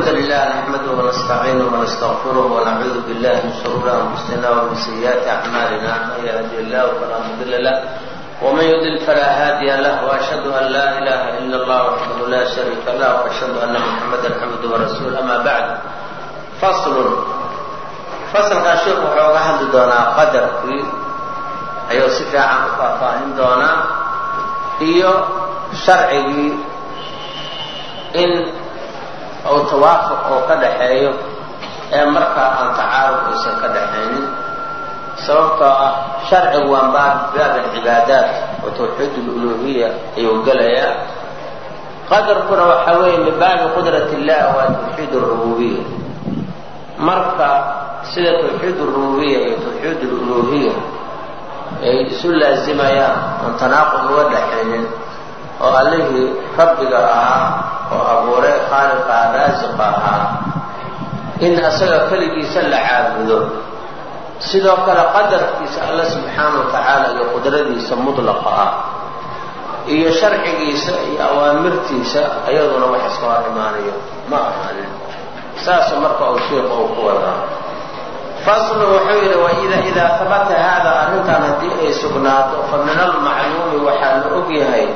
الحمد لله نحمده ونستعينه ونستغفره ونعوذ بالله من شرور انفسنا ومن سيئات اعمالنا من يهده الله فلا مضل له ومن يضلل فلا هادي له واشهد ان لا اله الا الله وحده لا شريك له واشهد ان محمدا عبده ورسوله اما بعد فصل faslkan sheekhu wuxuu uga hadli doonaa qadarkii ayuu si fiican u faahfaahin doonaa uu tawaafuq oo ka dhaxeeyo ee markaa aan tacaarud aysan ka dhaxaynin sababtoo ah sharcigu waa baab alcibaadaat oo tawxiid aluluhiya ayuu gelayaa. Qadarkuna waxaa weeye min qudrat illah waa tawxiid arububiya marka sida tawxiid arububiya iyo tawxiid aluluhiya ay isu laazimayaan oon tanaaqud uga dhaxaynin oo allihii rabbiga ahaa oo abuuray khaaliqa raasiqa ahaa. In asaga keligiisa la caabudo. Sidoo kale qadarkiisa alla subxaana wa tacaala iyo qudradiisa mudlaqa ah. Iyo sharcigiisa iyo awaamirtiisa ayaduna wax iska imaanayo. Ma ahaanin. Saas marka uu sheikhu uu ku wadaa. Faslu wuxuu yidhi waida idaa habata haada arrintan haddii ay sugnaato fa min almacluumi waxaa la og yahay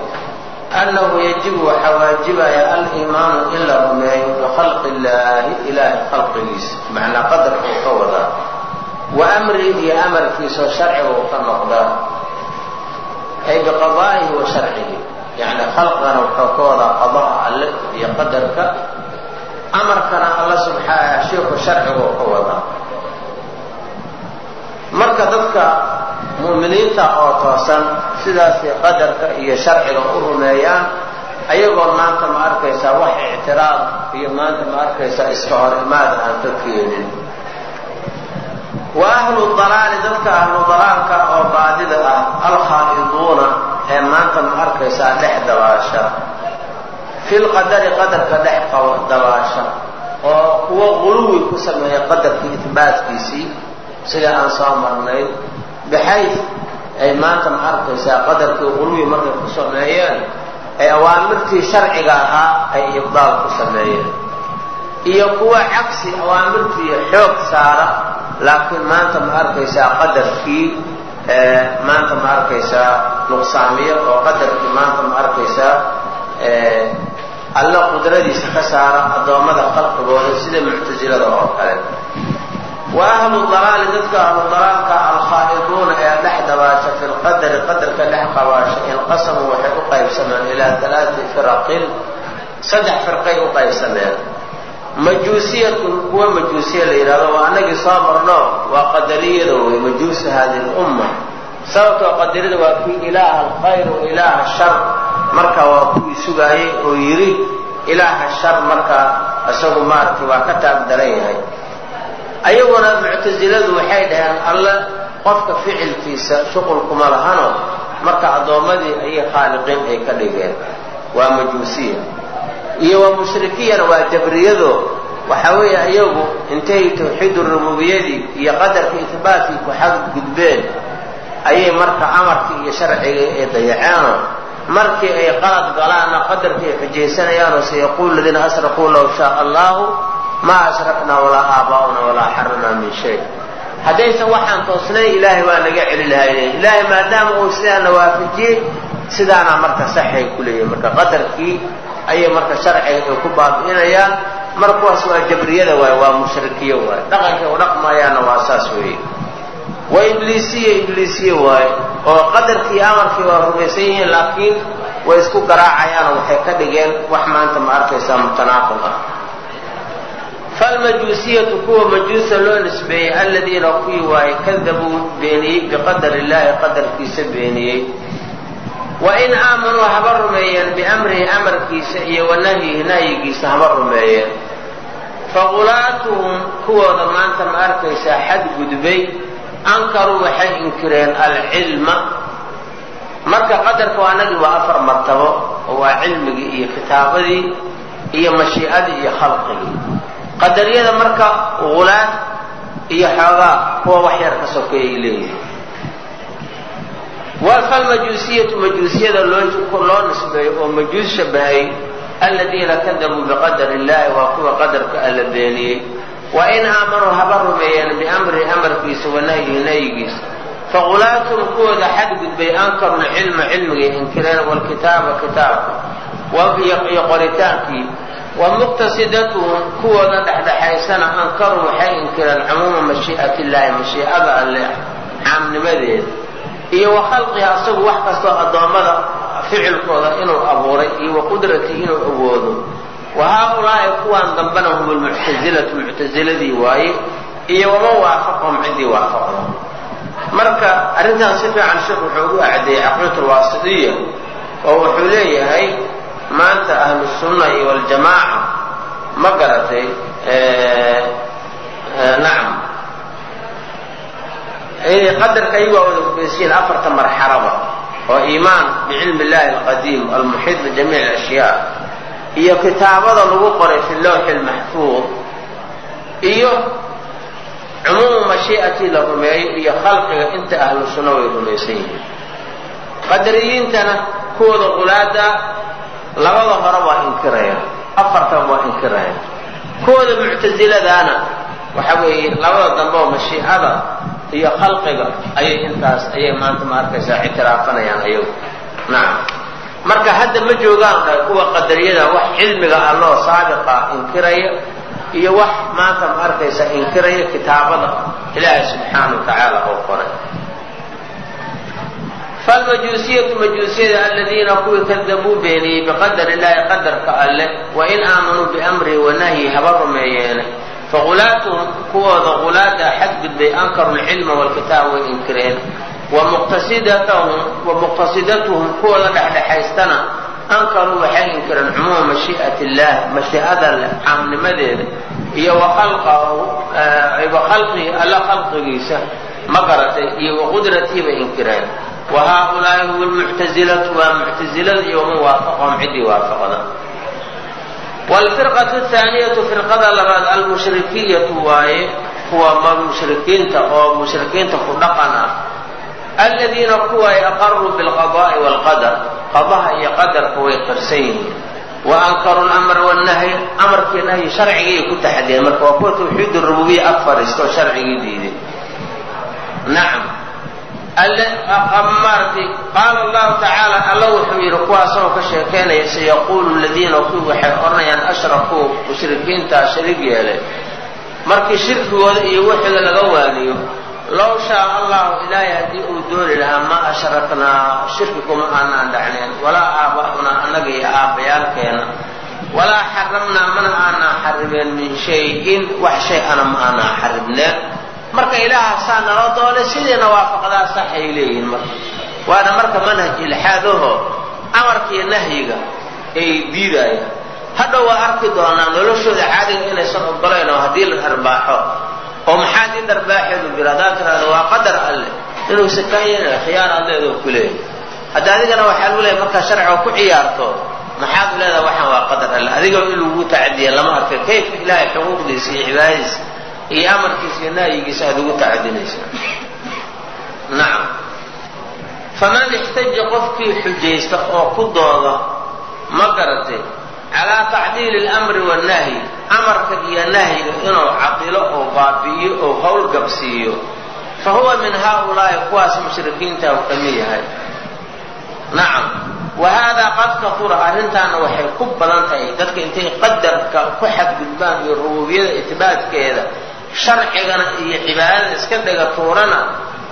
annahu yajibu waxaa waajibaya aliimaanu in la rumeeyo bikhalqi illaahi ilaahay khalqigiisa macnaa qadarka ka wadaa wa amrihi iyo amarkiisao sharciga uu ka noqdaa ay biqadaa'ihi wa sharcihi yacni khalqigana wuxuu ka wadaa qadaha alle iyo qadarka amarkana alla subxaana sheikhu sharciga ka wadaa marka dadka mu'miniinta oo toosan sidaasay qadarka iyo sharciga u rumeeyaan ayagoo maanta ma arkaysaa wax ictiraad iyo maanta ma arkaysaa iska hor imaada aan ka keenin. Wa ahlu dalaali dadka ahlu dalaalka oo baadida ah alkhaa'iduuna ee maanta ma arkaysaa dhex dabaasha. Fil qadari qadarka dhex dabaasha oo kuwo quluwi ku sameeya qadarka itbaatkiisii sida aan soo marnay bixayd ay maanta ma arkaysaa qadarkii quluwi markay ku sameeyeen ay awaamirtii sharciga ahaa ay ibdaal ku sameeyeen. Iyo kuwa cagsi awaamirtii xoog saara laakiin maanta ma arkaysaa qadarkii maanta ma arkaysaa nuqsaamiyo oo qadarkii maanta ma arkaysaa alla qudradiisa ka saara addoommada khalqigooda sida muctasilada oo kale wa ahlu dalaali dadka ahlu dalaalka alkhaa'iduuna ee dhex dabaasha fi lqadari qadarka dhex qabaasha inqasamuu waxay u qaybsameen ilaa alaati firaqin saddex firqay u qaybsameen. Majuusiyatun kuwa majuusiya la yidhahdo waa anagii soo marno waa qadariyada wey majuusi hadihi lumma sababtoo qadarida waa kii ilaaha alkhayr wa ilaaha shar marka waa kuwii sugaayay oo yidhi ilaaha shar markaa isagu maaragtay waa ka taag yahay ayaguna muctasiladu waxay dhaheen alle qofka ficilkiisa shuqulkuma lahano marka addoommadii ayay khaaliqiin ay ka dhigeen. Waa majuusiya. Iyo waa mushrikiyana waa jabriyado. Waxa weeye iyagu intay tawxiidu rububiyadii iyo qadarka itbaatkii ku xadgudbeen ayay marka amarkii iyo sharcigii ay dayaceeno markii ay qalad galaanna qadarkii ay xujaysanayaanoo sayaquulu ladiina asraquu low shaa allahu maa ashraknaa walaa aabaa'una walaa xaramnaa min shay. Haddaysan waxaan toosnayn ilaahay waa naga celi lahayneen ilaahay maadaama uu sidaana waafajiyey sidaanaa marka saxay ku leeyahay marka qadarkii ayay marka sharciga ay ku baabi'inayaan mar kuwaas waa jabriyada waay waa mushrikiye waay dhaqankay u dhaqmayaanna waa saas weeye. Waa ibliisiye ibliisiye waaye. Oo qadarkii amarkii waa rumaysan yihiin laakiin way isku garaacayaanoo waxay ka dhigeen wax maanta ma arkaysaa mutanaaqib ah falmajuusiyatu kuwa majuusa loo nisbeeyey aladiina kuwii waaye kadabuu beeniyey biqadar illaahi qadarkiisa beeniyey wa in aamanuu haba rumeeyeen biamrihi amarkiisa iyo wa nahyihi nahyigiisa haba rumeeyeen faqulaatuhum kuwooda maanta ma arkaysaa xadgudbay ankaruu waxay inkireen alcilma marka qadarka anagii waa afar martabo oo waa cilmigii iyo kitaabadii iyo mashii'adii iyo khalqigii qadariyada marka ulaad iyo xoogaa kuwa wax yar ka sokeeyay leeyihiin falmajuusiyatu majuusiyada loo nisbeeyo oo majuus shabahay aladiina kadabuu biqadar illahi waa kuwa qadarka alla beeniyey. Wa in aamanuu haba rumeeyeen biamri amarkiisa wa nahyihi nahyigiisa. Faqulaatum kuwooda xadgudbay ankaru lcilma cilmigay inkireen walkitaaba kitaabka. Iyo qoritaankii wa muqtasidatuhum kuwooda dhexdhexaysana ankaruu waxay inkireen cumuuma mashii'ati illaahi mashii'ada alle caamnimadeeda iyo wa khalqihi asagu wax kastoo addoommada ficilkooda inuu abuuray iyo wa inuu awoodo. Wa haa-ulaa'i kuwaan dambana hum lmuctasilatu muctasiladii waaye iyo waman waafaqahum ciddii waafaqda marka arrintan si fiican sheekh wuxuu ugu acdeeyey caqiidatulwaasitiya oo wuxuu leeyahay maanta ahlu sunna iyo waljamaaca ma garatay nacam. Qadarka ayagu waa wada kubaysiyiin afarta marxalaba oo iimaan bicilmi illahi alqadiim almuxiid bijamiic alashyaa iyo kitaabada lagu qoray fi lawxi lmaxfuud iyo cumuumu mashii'atii la rumeeyo iyo khalqiga inta ahlu sunna way rumaysan yihiin. Qadariyiintana kuwooda qulaada labada hore waa inkiraya afartan waa inkiraya. Kuwooda muctasiladaana waxa weeye labada dambe oo mashiicada iyo khalqiga ayay intaas ayay maanta ma ictiraafanayaan ayagu nacam marka hadda ma joogaan kuwa qadariyada wax cilmiga alloo saabiqa inkiraya iyo wax maanta ma inkiraya kitaabada ilaahay subxaana wa tacaala oo qoray falmajuusiyatu majuusiyada aladiina kuwii kadabuu beeniyey biqadar illaahi qadarka alleh wain aamanuu biamrihi wanahyi haba rumeeyeene faqulaatuhum kuwooda qulaada xadgudbay ankaru lcilma walkitaab way inkireen wa muqtasidatuhum kuwooda dhexdhexaystana ankaruu waxay inkireen cumuuma mashii'ati illaah mashii'ada caamnimadeeda iyo wa khalqihi alla khalqigiisa ma garatay iyo wa qudratii bay inkireen wa haa-ulaa'i huwa lmuctasilatu waa muctasilada iyo waman waafaqahum ciddii waafaqda wlfirqatu thaaniyatu firqada labaad almushrikiyatu waaye kuwa mushrikiinta oo mushrikiinta ku dhaqan ah aladiina kuwa aqaruu bilqada'i waalqadar qadaha iyo qadarka way qarsan yihiin wa ankaruu lamra wannahya amarkii nahyi sharcigii ku taxadiyeen marka waa kuwa tawxiid rububiya ag fadhiista oo sharcigii diiday nacam maaragtay qaala allahu tacaala alla wuxuu yidhi kuwaasoo ka sheekaynaya sayaquulu ladiina kuwi waxay odhanayaan ashrakuu mushrikiintaa shariig yeelay. Markii shirkigooda iyo wixiga laga waaniyo low shaa allahu ilaahay haddii uu dooni lahaa ma ashraknaa shirki kuma aanaan dhacneen walaa aaba'unaa annaga iyo aabbayaalkeena walaa xaramnaa mana aanaan xarimeen min shay-in wax shay ana ma aanaan xarimneen marka ilaahasaa nala doonay sidiina waafaqdaa saxay leeyihiin marka. Waana marka manhaj ilxaadaho amarkiiyo nahyiga ay diidayaan hadhow waa arki doonaa noloshooda caadiga inaysan ogolayn oo haddii la dharbaaxo oo maxaad in dharbaaxeedu jira haddaad tiraahdo waa qadar alleh inuu sakaayana khiyaar adleedoo ku leeyahy hadda adigana waxaa lagu leeyahy markaa sharciga ku ciyaarto maxaad leedaha waxaan waa qadar alleh adiga in lagu tacadiya lama arka kayfa ilaahay xuquuqdiisa iyo cibaadadiisa iyo amarkiisa iyo nahyigiisa aad ugu tacadinaysaa. Nacam faman ixtaja qofkii xujaysta oo ku dooda ma garatay calaa tacdiili اlamri wannahyi amarka iyo nahyiga inuu cadilo oo baabi'iyo oo howlgabsiiyo fa huwa min haaulaa'i kuwaas mushrikiinta uu ka mid yahay. Nacam wa haadaa qad katura arrintaana waxay ku badan tahay dadka intay qadarka ku xadgudbaan iyo rububiyada itibaadkeeda sharcigana iyo cibaadada iska dhega tuurana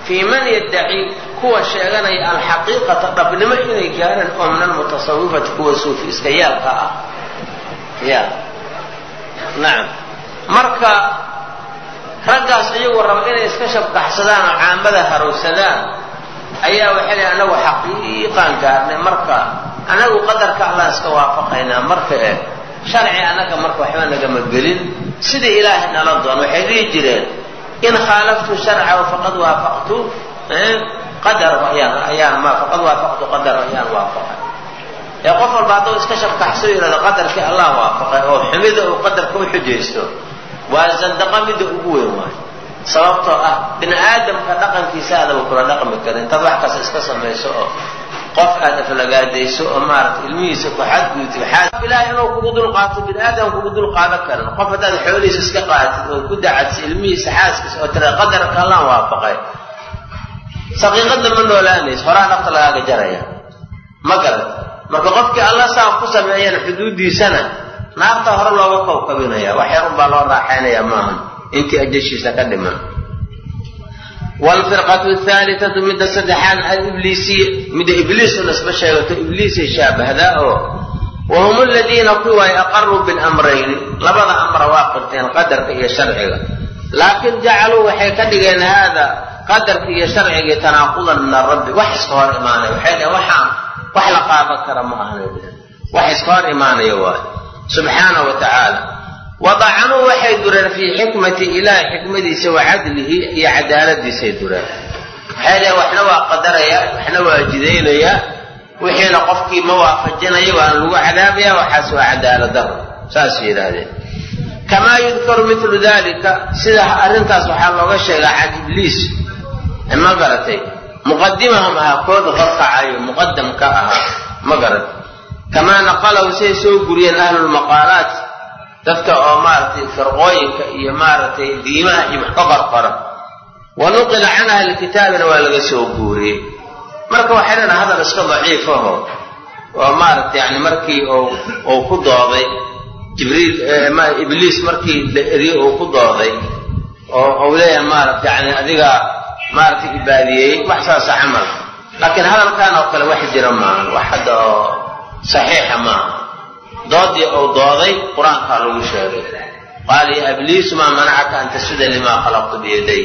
fii man yaddaci kuwa sheeganaya alxaqiiqata dhabnimo inay gaaraan oo min almutasawifati kuwa suufi iska yaalka ah. Ya nacam marka raggaas iyagoo raba inay iska shabkaxsadaan oo caamada harowsadaan ayaa waxay leeay anagu xaqiiqaan gaarnay marka anagu qadarka allah iska waafaqaynaa marka eh sharci annaga marka waxba nagama gelin sidii ilaahay nala doon waxay dhihi jireen in khaalaftu sharcahu faqad waafaqtu. Qadar ayaan ayaan ma faqad waafaqtu qadar ayaan waafaqay. Ee qof walba hadduu iska shabkaxso yidhahdo qadarkii allah waafaqay oo xumida uu qadarka u xujaysto waa zandaqa midda ugu weyn waayo sababtoo ah bini aadamka dhaqankiisa aadaba kula dhaqmi karin intaad wax kasta iska samayso oo qof aad aflagaadayso oo maaragtay ilmihiisa ku xadgudubto waxaa ilaah inuu kugu dul qaato bini aadam kugu dul qaadan karin qof haddaad xoolihiisa iska qaatid oo ku dacadsa ilmihiisa xaaskiisa oo tira qadarka allaan waafaqay. Saqiiqadda ma noolaanayso horaa nafta lagaaga jaraya. Ma garat marka qofkii alla saa ku sameeyana xuduuddiisana naarta hore looga kowkabinaya wax yar unbaa loo raaxaynaya maahan. Intii ajashiisa ka dhiman wlfirqatu thaalitatu midda saddexaad alibliisiya midda ibliisu nasba sheegato ibliisay shaabahdaa oo wahum aladiina kuway aqaruu bilamrayni labada amra waa qirteen qadarka iyo sharciga laakiin jacaluu waxay ka dhigeen haada qadarka iyo sharcigii tanaaqudan min arabbi wax iska hor imaanaya waxay dhaheen waxaan wax la qaadan kara ma ahna wax iska hor imaanaya waayo subxaana wa tacaala wadacanuu waxay dureen fii xikmati ilaahi xikmadiisa wa cadlihi iyo cadaaladiisay dureen. Waxay dhaheen waxna waa qadaraya waxna waa jidaynaya wixiina qofkii ma waafajinaya waana lagu cadaabaya waxaas waa cadaaladaro saasay yidhaahdeen. Kamaa yudkaru milu dalika sida arrintaas waxaa looga sheegaa can ibliis ma garatay. Muqadimahum ahaa kooda horkacayo muqadamka ahaa ma garatay. Kamaa naqalahu siday soo guriyeen ahlulmaqaalaat dadka oo maaragtay firqooyinka iyo maaragtay diimaha iyo wax ka qorqora wa nuqila can ahli kitaabina waa laga soo guuriyey. Marka waxay leedaha hadal iska daciif aho oo maaragtay yani markii uu ku dooday jibriil ibliis markii la eriye uu ku dooday oo uu leeyahay maaragtay yani adiga maaragtay ibaadiyeeyey wax saasa camal. Laakiin hadalkan oo kale wax jira maaha wax hadda oo saxiixa maaha doodii uu dooday qur'aankaa lagu sheegay. Qaala ya ibliisu maa manacaka an tasjuda limaa khalaqtu biyaday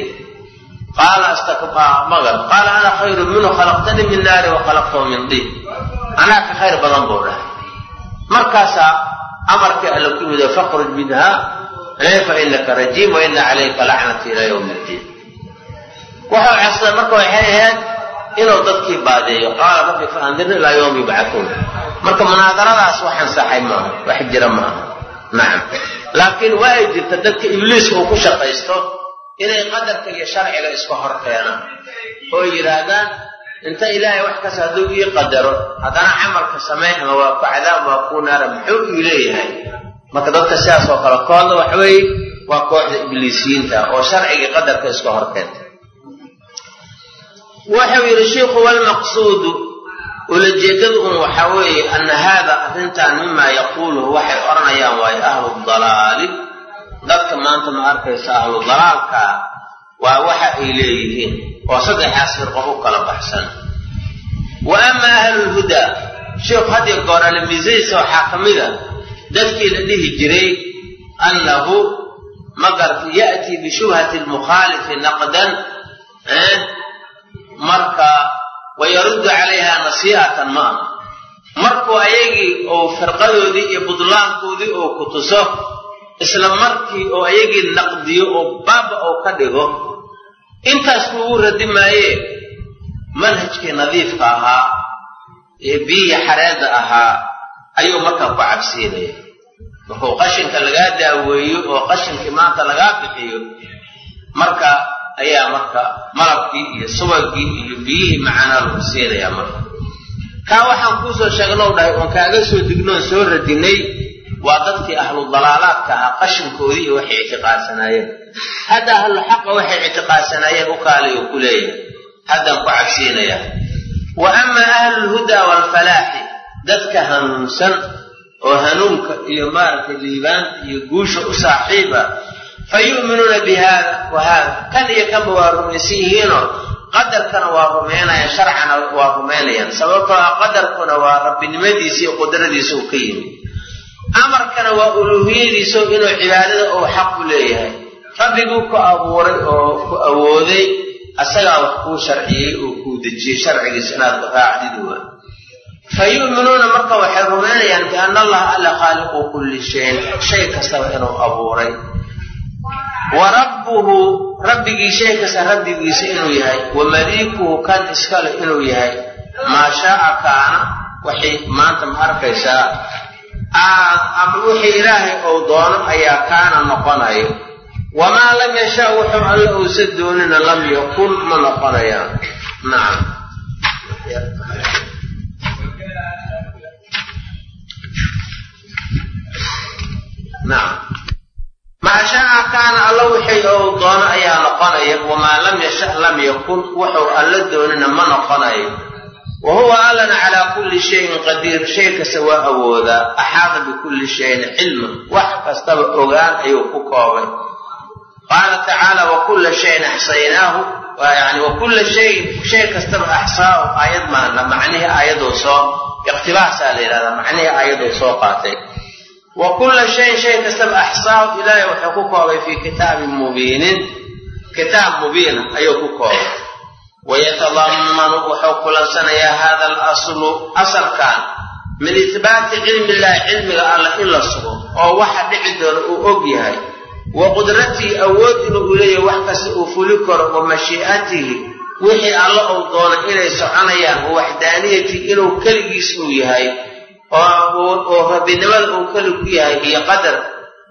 qaala astakmagar qaala ana khayru minhu khalaqtanii min naari wa khalaqtahu min diin. Anaa ka khayr badan buu dhahay. Markaasaa amarkii alla ku yimid fakhruj minha fa inaka rajiim wa ina calayka lacnati ilaa yawmi ddiin. Wuxuu codsaday marka waxay ahayd inuu dadkii baadeeyo. Qaala rabbi fa andirni ilaa yawmi yubcatuun marka munaadaradaas wax ansaxay maaha wax jira maaha. Nacam laakiin waa ay jirta dadka ibliiska uu ku shaqaysto inay qadarka iyo sharciga iska hor keenaan. Oo yidhaahdaan inta ilaahay wax kas hadduu ii qadaro haddana camalka samey ama waa ku cadaab waa kuu naara muxuu ii leeyahay? Marka dadka sidaas oo kale koodna wax weeye waa kooxda ibliisiyiinta oo sharcigii qadarka iska hor keenta wuxuu yidhi shiikhu walmaqsuudu ulajeedadu un waxaa weeye ana haada arrintan mima yaquuluhu waxay odhanayaan waayo ahlu dalaali dadka maanta ma arkaysa ahlu dalaalkaa waa waxa ay leeyihiin oo saddexaas firqo u kala baxsan. Wa ama ahlulhudaa sheikhu hadiyo goor almisaysa waxaa ka mid a dadkii la dhihi jiray annahu magarta ya'tii bishubhati lmukhaalifi naqdan marka wayaruddu calayha nasiihatan ma aha. Markuu ayagii oo firqadoodii iyo budlaankoodii oo ku tuso isla markii oo ayagii naqdiyo oo baaba oo ka dhigo intaas kuugu radi maayee manhajkii nadiifka ahaa ee biyihii xareedda ahaa ayuu markaa ku cabsiinaya markuu qashinka lagaa daaweeyo oo qashinkii maanta lagaa bixiyo. Marka ayaa marka malabkii iyo subagii iyo biyihii macanaa lagu siinayaa marka. Kaa waxaan kuusoo sheegnow dhahay oon kaaga soo dignoon soo radinay waa dadkii ahlu dalaalaadka ahaa qashinkoodii iyo waxay ictiqaadsanaayeen hadda ahlu xaqa waxay ictiqaadsanaayeen u kaalayo ku leeyahay haddaan ku cabsiinayaa wa ama ahlulhudaa waalfalaaxi dadka hanuunsan oo hanuunka iyo maaragtay liibaanta iyo guusha u saaxiiba fa yu'minuuna bi haada wa haada kan iyo kanba waa rumaysan yihiinoo qadarkana waa rumaynayaan sharcana waa rumaynayaan sababtoo ah qadarkuna waa rabbinimadiisa iyo qudradiisa uu ka yimi amarkana waa uluuhiyadiiso inuu cibaadada uu xaq u leeyahay rabbiguu ku abuuray oo ku awooday asagaa wax kuu sharciyey oo kuu dejiyey sharcigiisa inaad raacdid waa fa yu'minuuna marka waxay rumaynayaan bianna allaha alla khaaliqu kulli shayin shay kastaba inuu abuuray wa rabbuhu rabbigii shay kasta rabbigiisa inuu yahay. Wa maliikuhu kan iskale inuu yahay. Maa shaaa kaana waxay maanta ma arkaysaa. Ama wixii ilaahay ou doono ayaa kaana noqonayo. Wamaa lam yashaa wuxuu alle uusan doonina lam yakun ma noqonayaan nacam nacam maa shaaa kaana alla wixii ou doono ayaa noqonaya wamaa lam yasha lam yakun wuxuu alla doonina ma noqonayo. Wa huwa allana calaa kulli shayin qadiir shay kasta waa awoodaa axaada bikulli shayin cilman wax kastaba ogaan ayuu ku koobay. Qaala tacaala wa kulla shayin axsaynaahu yani wa kulla shayin shay kastaba axsaahu aayad maana macnihii aayaduu soo iqtibaasaa la yidhahdaa macnihii aayaduu soo qaatay wa kulla shayin shay kastaba axsaahu ilaahay wuxuu ku koobay fii kitaabin mubiinin. Kitaab mubiina ayuu ku koobay. Wayatadammanu wuxuu kulansanayaa hada alaslu asalkan min ihbaati cilmi illahi cilmiga allah in la sugo oo waxa dhici doona uu og yahay. Wa qudratihi awood inuu leeyahay wax kasta uu fuli karo wa mashii'atihi wixii alla uu doono inay soconayaan wa waxdaaniyati inuu keligiis uu yahay oo rabbinimada uu keli ku yahay iyo qadar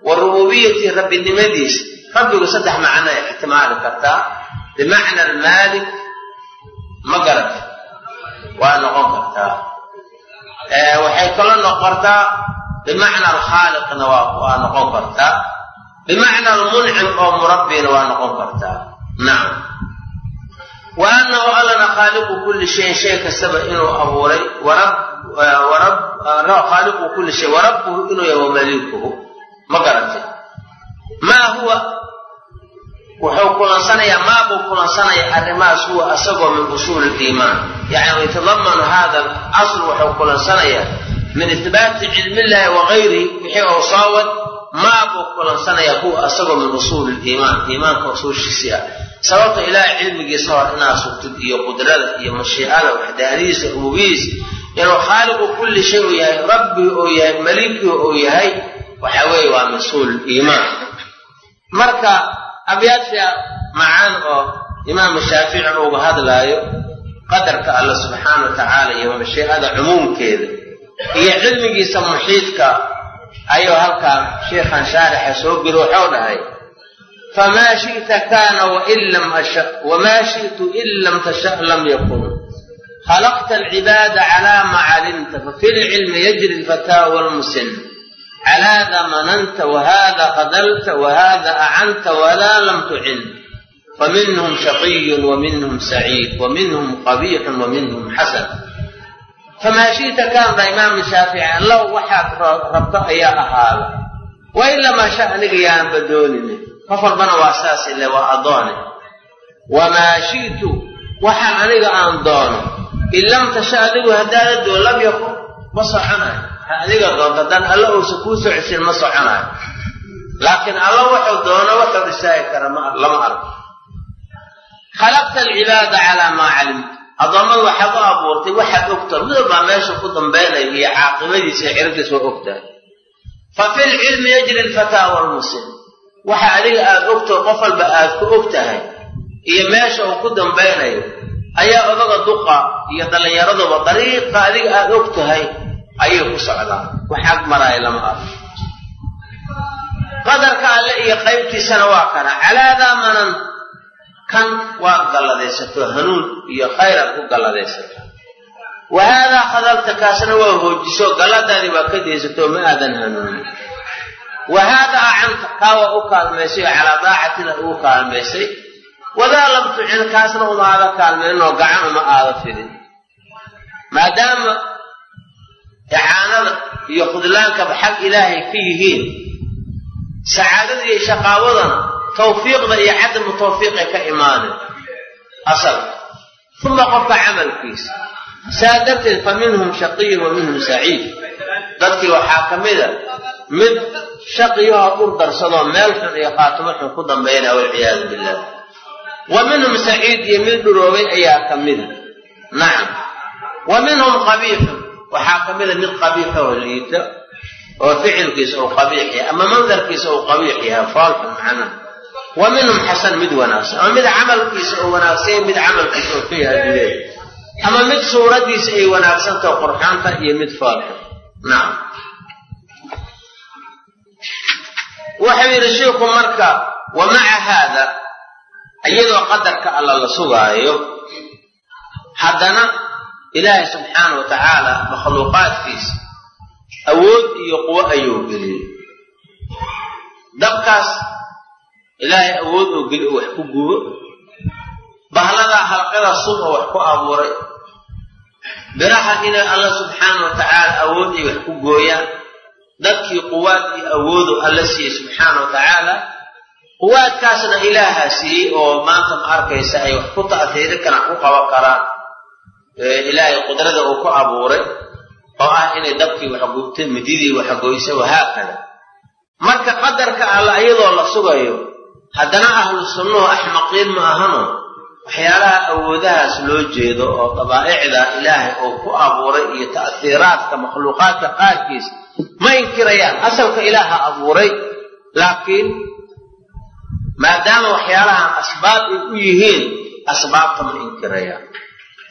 wa rububiyati rabbinimadiis. Rabbigu saddex macno ay ixtimaali kartaa. Bimacna almaalik ma garata waa noqon kartaa. Waxay kalo noqortaa bimacna alkhaaliqna waa noqon kartaa. Bimacna almuncim oo murabbina waa noqon kartaa. Nacam wa annahu allana khaaliqu kulli shayin shay kastaba inuu abuuray khaaliqu kulli shay warabbuhu inuu yahay wamaliikuhu. Ma garatay maa huwa? Wuxuu kulansanayaa maabuu kulansanaya arrimahaas huwa asagoo min usuuli liimaan yani yatadamanu hada asl wuxuu kulansanayaa min ihbaati cilmillahi wa gayrihi wixii ou soo wad maabuu kulansanayaa huwa asagoo min usuuli liimaan iimaanka usuushiisii ah. Sababta ilaahay cilmigiisa hor inaa sugtid iyo qudrada iyo mashiicada waxdaanadiisa rububiyiisa inuu khaaliqu kulli shay uu yahay rabbii uu yahay malikii uu yahay waxa weeye waa min usuuli liimaan marka abyaadka macaan oo imaamu shaafici uga hadlaayo qadarka alla subxaana wa tacaala iyo mashiicada cumuumkeeda iyo cilmigiisa muxiidka ayuu halkaa sheikhan shaarixa soo geli waxuu dhahay famaa shi'ta kaana wamaa shi'tu in lam tasha lam yakun khalaqta alcibaada calaa ma calimta fafi lcilmi yajri lfataa walmusin calaada mananta wahada qadalta wahada acanta walaa lam tucin faminhum shaqiyun waminhum saciid waminhum qabiixun waminhum xasan famaa shi'ta kaanda imaamu shaafici allow waxaad rabto ayaa ahaada wain lamaa sha aniga yaanba doonine qof walbana waa saas ile waa addoone wamaa shi'tu waxaan aniga aan doono in lam tasha adigu haddaada doon lam yakun. Ma soconayo adiga doonto haddaan alla uusa kuu socodsin ma soconayo laakiin alla wuxuu doono wuxuu dhisaagi kara lama arko. Khalaqta alcibaada calaa maa calimta. Addoommada waxaad u abuurtay waxaad ogtaha mid walbaa meesha ku dambaynayo iyo caaqibadiisa iyo ciribtiis waa ogtahay fa fi lcilmi yajri alfataa walmusin waxa adiga aad ogtaho qof walba aad ku og tahay iyo meesha uu ku dambaynayo ayaa odaga duqa iyo dhallinyaraduba dariiqa adiga aad og tahay ayay ku socdaan. Wax ag maraaya lama arko. Qadarka alle iyo qaybtiisana waa kana. Calaadaa manan kan waad galladaysato hanuun iyo khayraad ku galladaysato. Wa haadaa khadalta kaasna waa hoojiso galladaadii waa ka daysato ma aadan hanuunin. Wa haadaa acanta kaa waa u kaalmaysay oo calaa daacatina ugu kaalmaysay wadaa lam tucin kaasna uma aada kaalmayninoo gacan uma aada fidin maadaama icaanada iyo khudlaankaba xag ilaahay ka yihiin sacaadada iyo shaqaawadana tawfiiqda iyo cadamu tawfiiqay ka imaaneen asal. Uma qofka camalkiisa. Saa darteed fa minhum shaqiyun wa minhum saciid. Dadkii waxaa ka mida mid shaqiyahoo dur darsadoo meel xun iyo qaatimo xun ku dambaynaya walciyaadu billah wa minhum saciid iyo mid dhuroobay ayaa ka mida nacam wa minhum qabiixun waxaa ka mida mid qabiixoo liita oo ficilkiisa uu qabiix yahay ama mandarkiisa uu qabiix yahay foolxun macnaha wa minhum xasan mid wanaagsan ama mid camalkiisa uu wanaagsan mid camalkiisa uu ka yahay duleey ama mid suuraddiisa ay wanaagsantaho qurxaanta iyo mid foolxun nacam wuxuu yidhi shiiku marka wa maca haada iyadoo qadarka alla la sugaayo haddana ilaahay subxaana wa tacaala makhluuqaadkiisa awood iyo quwo ayuu geliyey. Dabkaas ilaahay awood oo geli oo wax ku gubo bahladaa halqada sun oo wax ku abuuray biraha inay alla subxaana wa tacaala awood ay wax ku gooyaan dadkii quwaad iyo awoodu alla siiyey subxaana wa tacaala quwaadkaasna ilaaha siiyey oo maanta ma arkaysa ay wax ku ta'hiiri karaan ku qaban karaan ilaahay qudrada uu ku abuuray oo ah inay dabkii wax gubtay mididii wax goysa wahaakada marka qadarka alla iyadoo la sugayo haddana ahlu sunnuhu axmaqiin ma ahano waxyaalaha awoodahaas loo jeedo oo dabaa'icda ilaahay uu ku abuuray iyo ta'hiiraadka makhluuqaadka qaarkiis ma inkirayaan asalka ilaaha abuuray laakiin maadaama waxyaalahan asbaab ay u yihiin asbaabta ma inkirayaan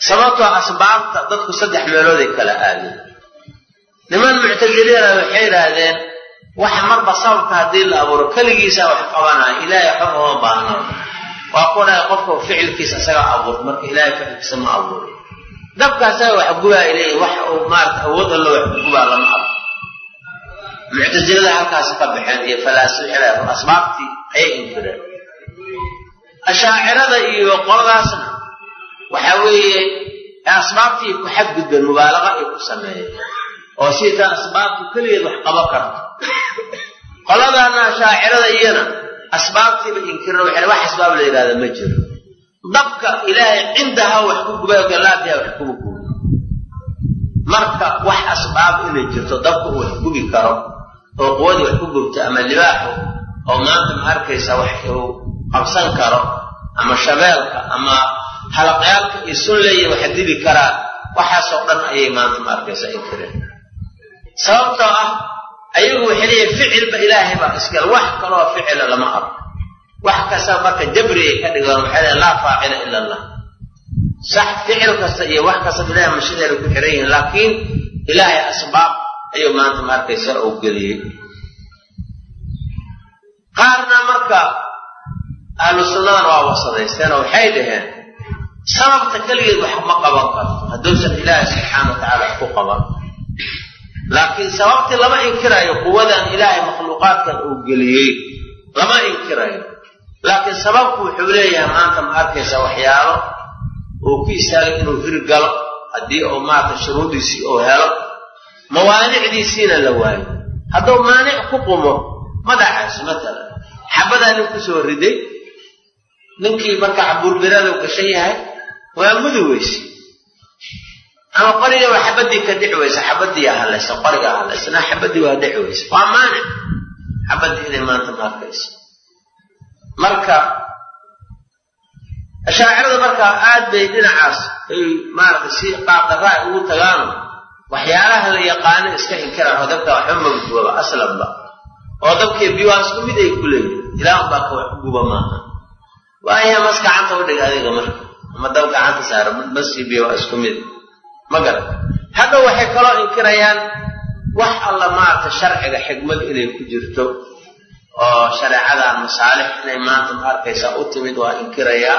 sababtoo asbaabta dadku saddex meelooday kala aadeen. Niman muctasiliina waxay yidhaahdeen waxa marba sababka haddii la abuuro keligiisa wax qabanaya ilaahay waxba uma baahno. Waa ku dhahay qofka ficilkiisa isaga abuurta marka ilaahay ficilkiisa ma abuuray dabka asaga wax gubaa ileeyihin wax uu maarata awood allo wax gubaa lama arko. Muctasilada halkaasi ka baxeen iyo falaasifada asbaabtii ayay inkireen ashaacirada iyo qoladaasna waxa weeye asbaabtii ku xadgudbeen mubaalaqa ay ku sameeyeen. Oo sitaa asbaabtu keligeed wax qaban karto. Qoladana ashaacirada iyana asbaabtiiba inkirna waxay wax asbaab la yidhahda ma jiro. Dabka ilaahay cindaha wax ku gubay galaabiha wax kuma gubo marka wax asbaab inay jirto dabka uu wax gubi karo oo quwadii wax ku gubto ama libaaxu oo maanta ma arkaysa wax uu qabsan karo ama shabeelka ama halaqyaalka iyo sunleeya wax dibi karaan waxaasoo dhan ayay maanta ma arkaysa inkireen sababtoo ah ayagu waxay leeyihiin ficilba ilaahay baa iskale wax kaloo ficila lama arko. Wax kasta marka jabri ay ka dhigaan waxay leeyihiin laa faacila ila allah sax ficil kasta iyo wax kasta ilahay mashideeda ku xiran yihiin laakiin ilaahay asbaab ayuu maanta ma arkaysa uu geliyey qaarna marka ahlu sunnadana waa wasadaysteen oo waxay dhaheen sababta keligeed wax ma qaban karto. Hadduusan ilaahay subxaana wa wax ku qaban. Laakiin sababtii lama inkirayo quwadan ilaahay makhluuqaadkan uu geliyey. Lama inkirayo laakiin sababku wuxuu leeyahay maanta ma arkaysa waxyaalo uu ku istaagay inuu hirgalo haddii uu maarata shuruudiisii uu helo. Mawaanicdiisiina la waayo. Hadduu maanic ku qumo ma dhacayso matalan xabadaa nin ku soo riday. Ninkii marka cabuurbiradu gashan yahay waa mudi weyse ama qorigaba xabadii ka dhici weysa xabadiiyaa hallaysa qorigaa hallaysa na xabadii waa dhici weysa. Waa maanic xabadii inay maanta ma marka ashaacirada markaa aad bay dhinacaas ay maarata si qaabdarraa ugu tagaano. Waxyaalaha la yaqaano iska inkiraan oo dabka waxba magduwaba aslanba oo dabkii biyo waa isku mid ay ku ilaah baa ka wax ku guba maaha. Waaya mas gacanta u dhig adiga marka. Ama dab gacanta saara masii biyo waa isku mid. Ma garan hadda waxay kaloo inkirayaan wax alla maarata sharciga xigmad inay ku jirto oo shareecadan masaalix inay maanta ma arkaysaa u timid waa inkirayaa.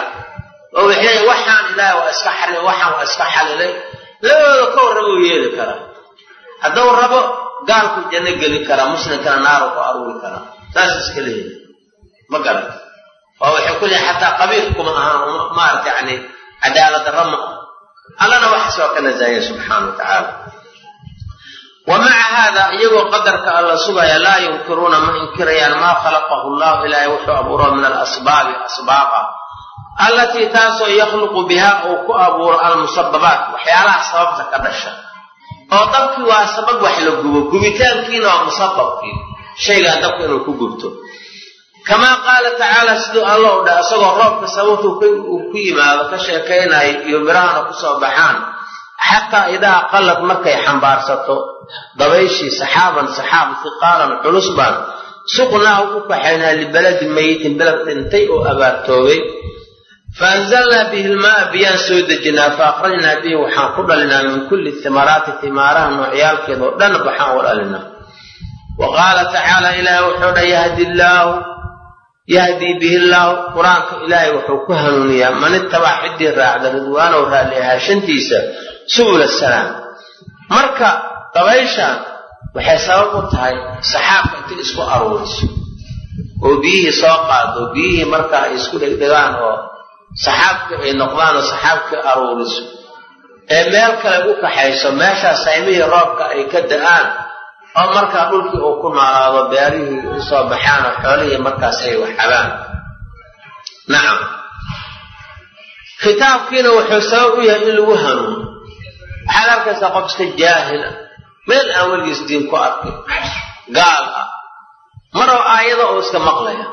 Oo waxay waxaan ilaahay waa iska xarimay waxaan waa iska xalilay. Labadooda ka warraba uu yeeli karaa hadduu rabo gaalku janno geli karaa muslimkana naaru ku aruuri karaa saas iska leeyahay ma garan oo waxay ku leeyiin xataa qabiil kuma ahaan maarata yani cadaalad darro ma ah. Allana waxaas waa ka nasaaya subxaana wa tacaala. Wa haada iyagoo qadarka alla sugaya laa yunkiruuna ma inkirayaan maa khalaqahu llahu ilaahay wuxuu abuuro min alasbaabi asbaab ah allatii taasoo yakhluqu biha uu ku abuuro almusababaat waxyaalaha sababta ka dhasha. Oo dabkii waa sabab wax la gubo gubitaankiina waa musababkii. Shaygaa dabka inuu ku gubto kamaa qaala tacaala siduu alla u dhah isagoo roobka sababtu uu ku yimaado ka sheekaynayo iyo birahana ku soo baxaan xataa idaa qallad markay xambaarsato dabayshii saxaaban saxaab hiqaalan culus baan suqnaahu u kaxaynaa libaladin mayitin beled dhintay oo abaartoobay. Faanzalnaa bihi lmaaa biyaan soo dejinaa fa akhrajnaa bihi waxaan ku dhalinaa min kulli thimaraati thimaaraha noocyaalkeeda oo dhan waxaan u dhalinaa. Wa qaala tacaala ilaahay wuxuu dha yahdi llaahu yahdii bihi llaahu qur'aanka ilaahay wuxuu ku hanuuniyaa man ittabac ciddii raacda ridwaanow raalli ahaashantiisa subul asalaam marka dabayshaan waxay sabab u tahay saxaabka intay isku aruuriso oo biyihii soo qaado biyihii markaa ay isku dhegdhegaan oo saxaabka ay noqdaan oo saxaabkii aruuriso ee meel kale u kaxayso meeshaas saymihii roobka ay ka da'aan oo markaa dhulkii uu ku noolaado beerihii u soo baxaan oo xoolihii markaas ay waxabaan nacam kitaabkiina wuxuu sabab u yahay in lagu hanuuno waxaad arkaysaa qof iska jaahila meel aan weligiis diin ku arkin. Gaal ah. Maroo aayada oo iska maqlaya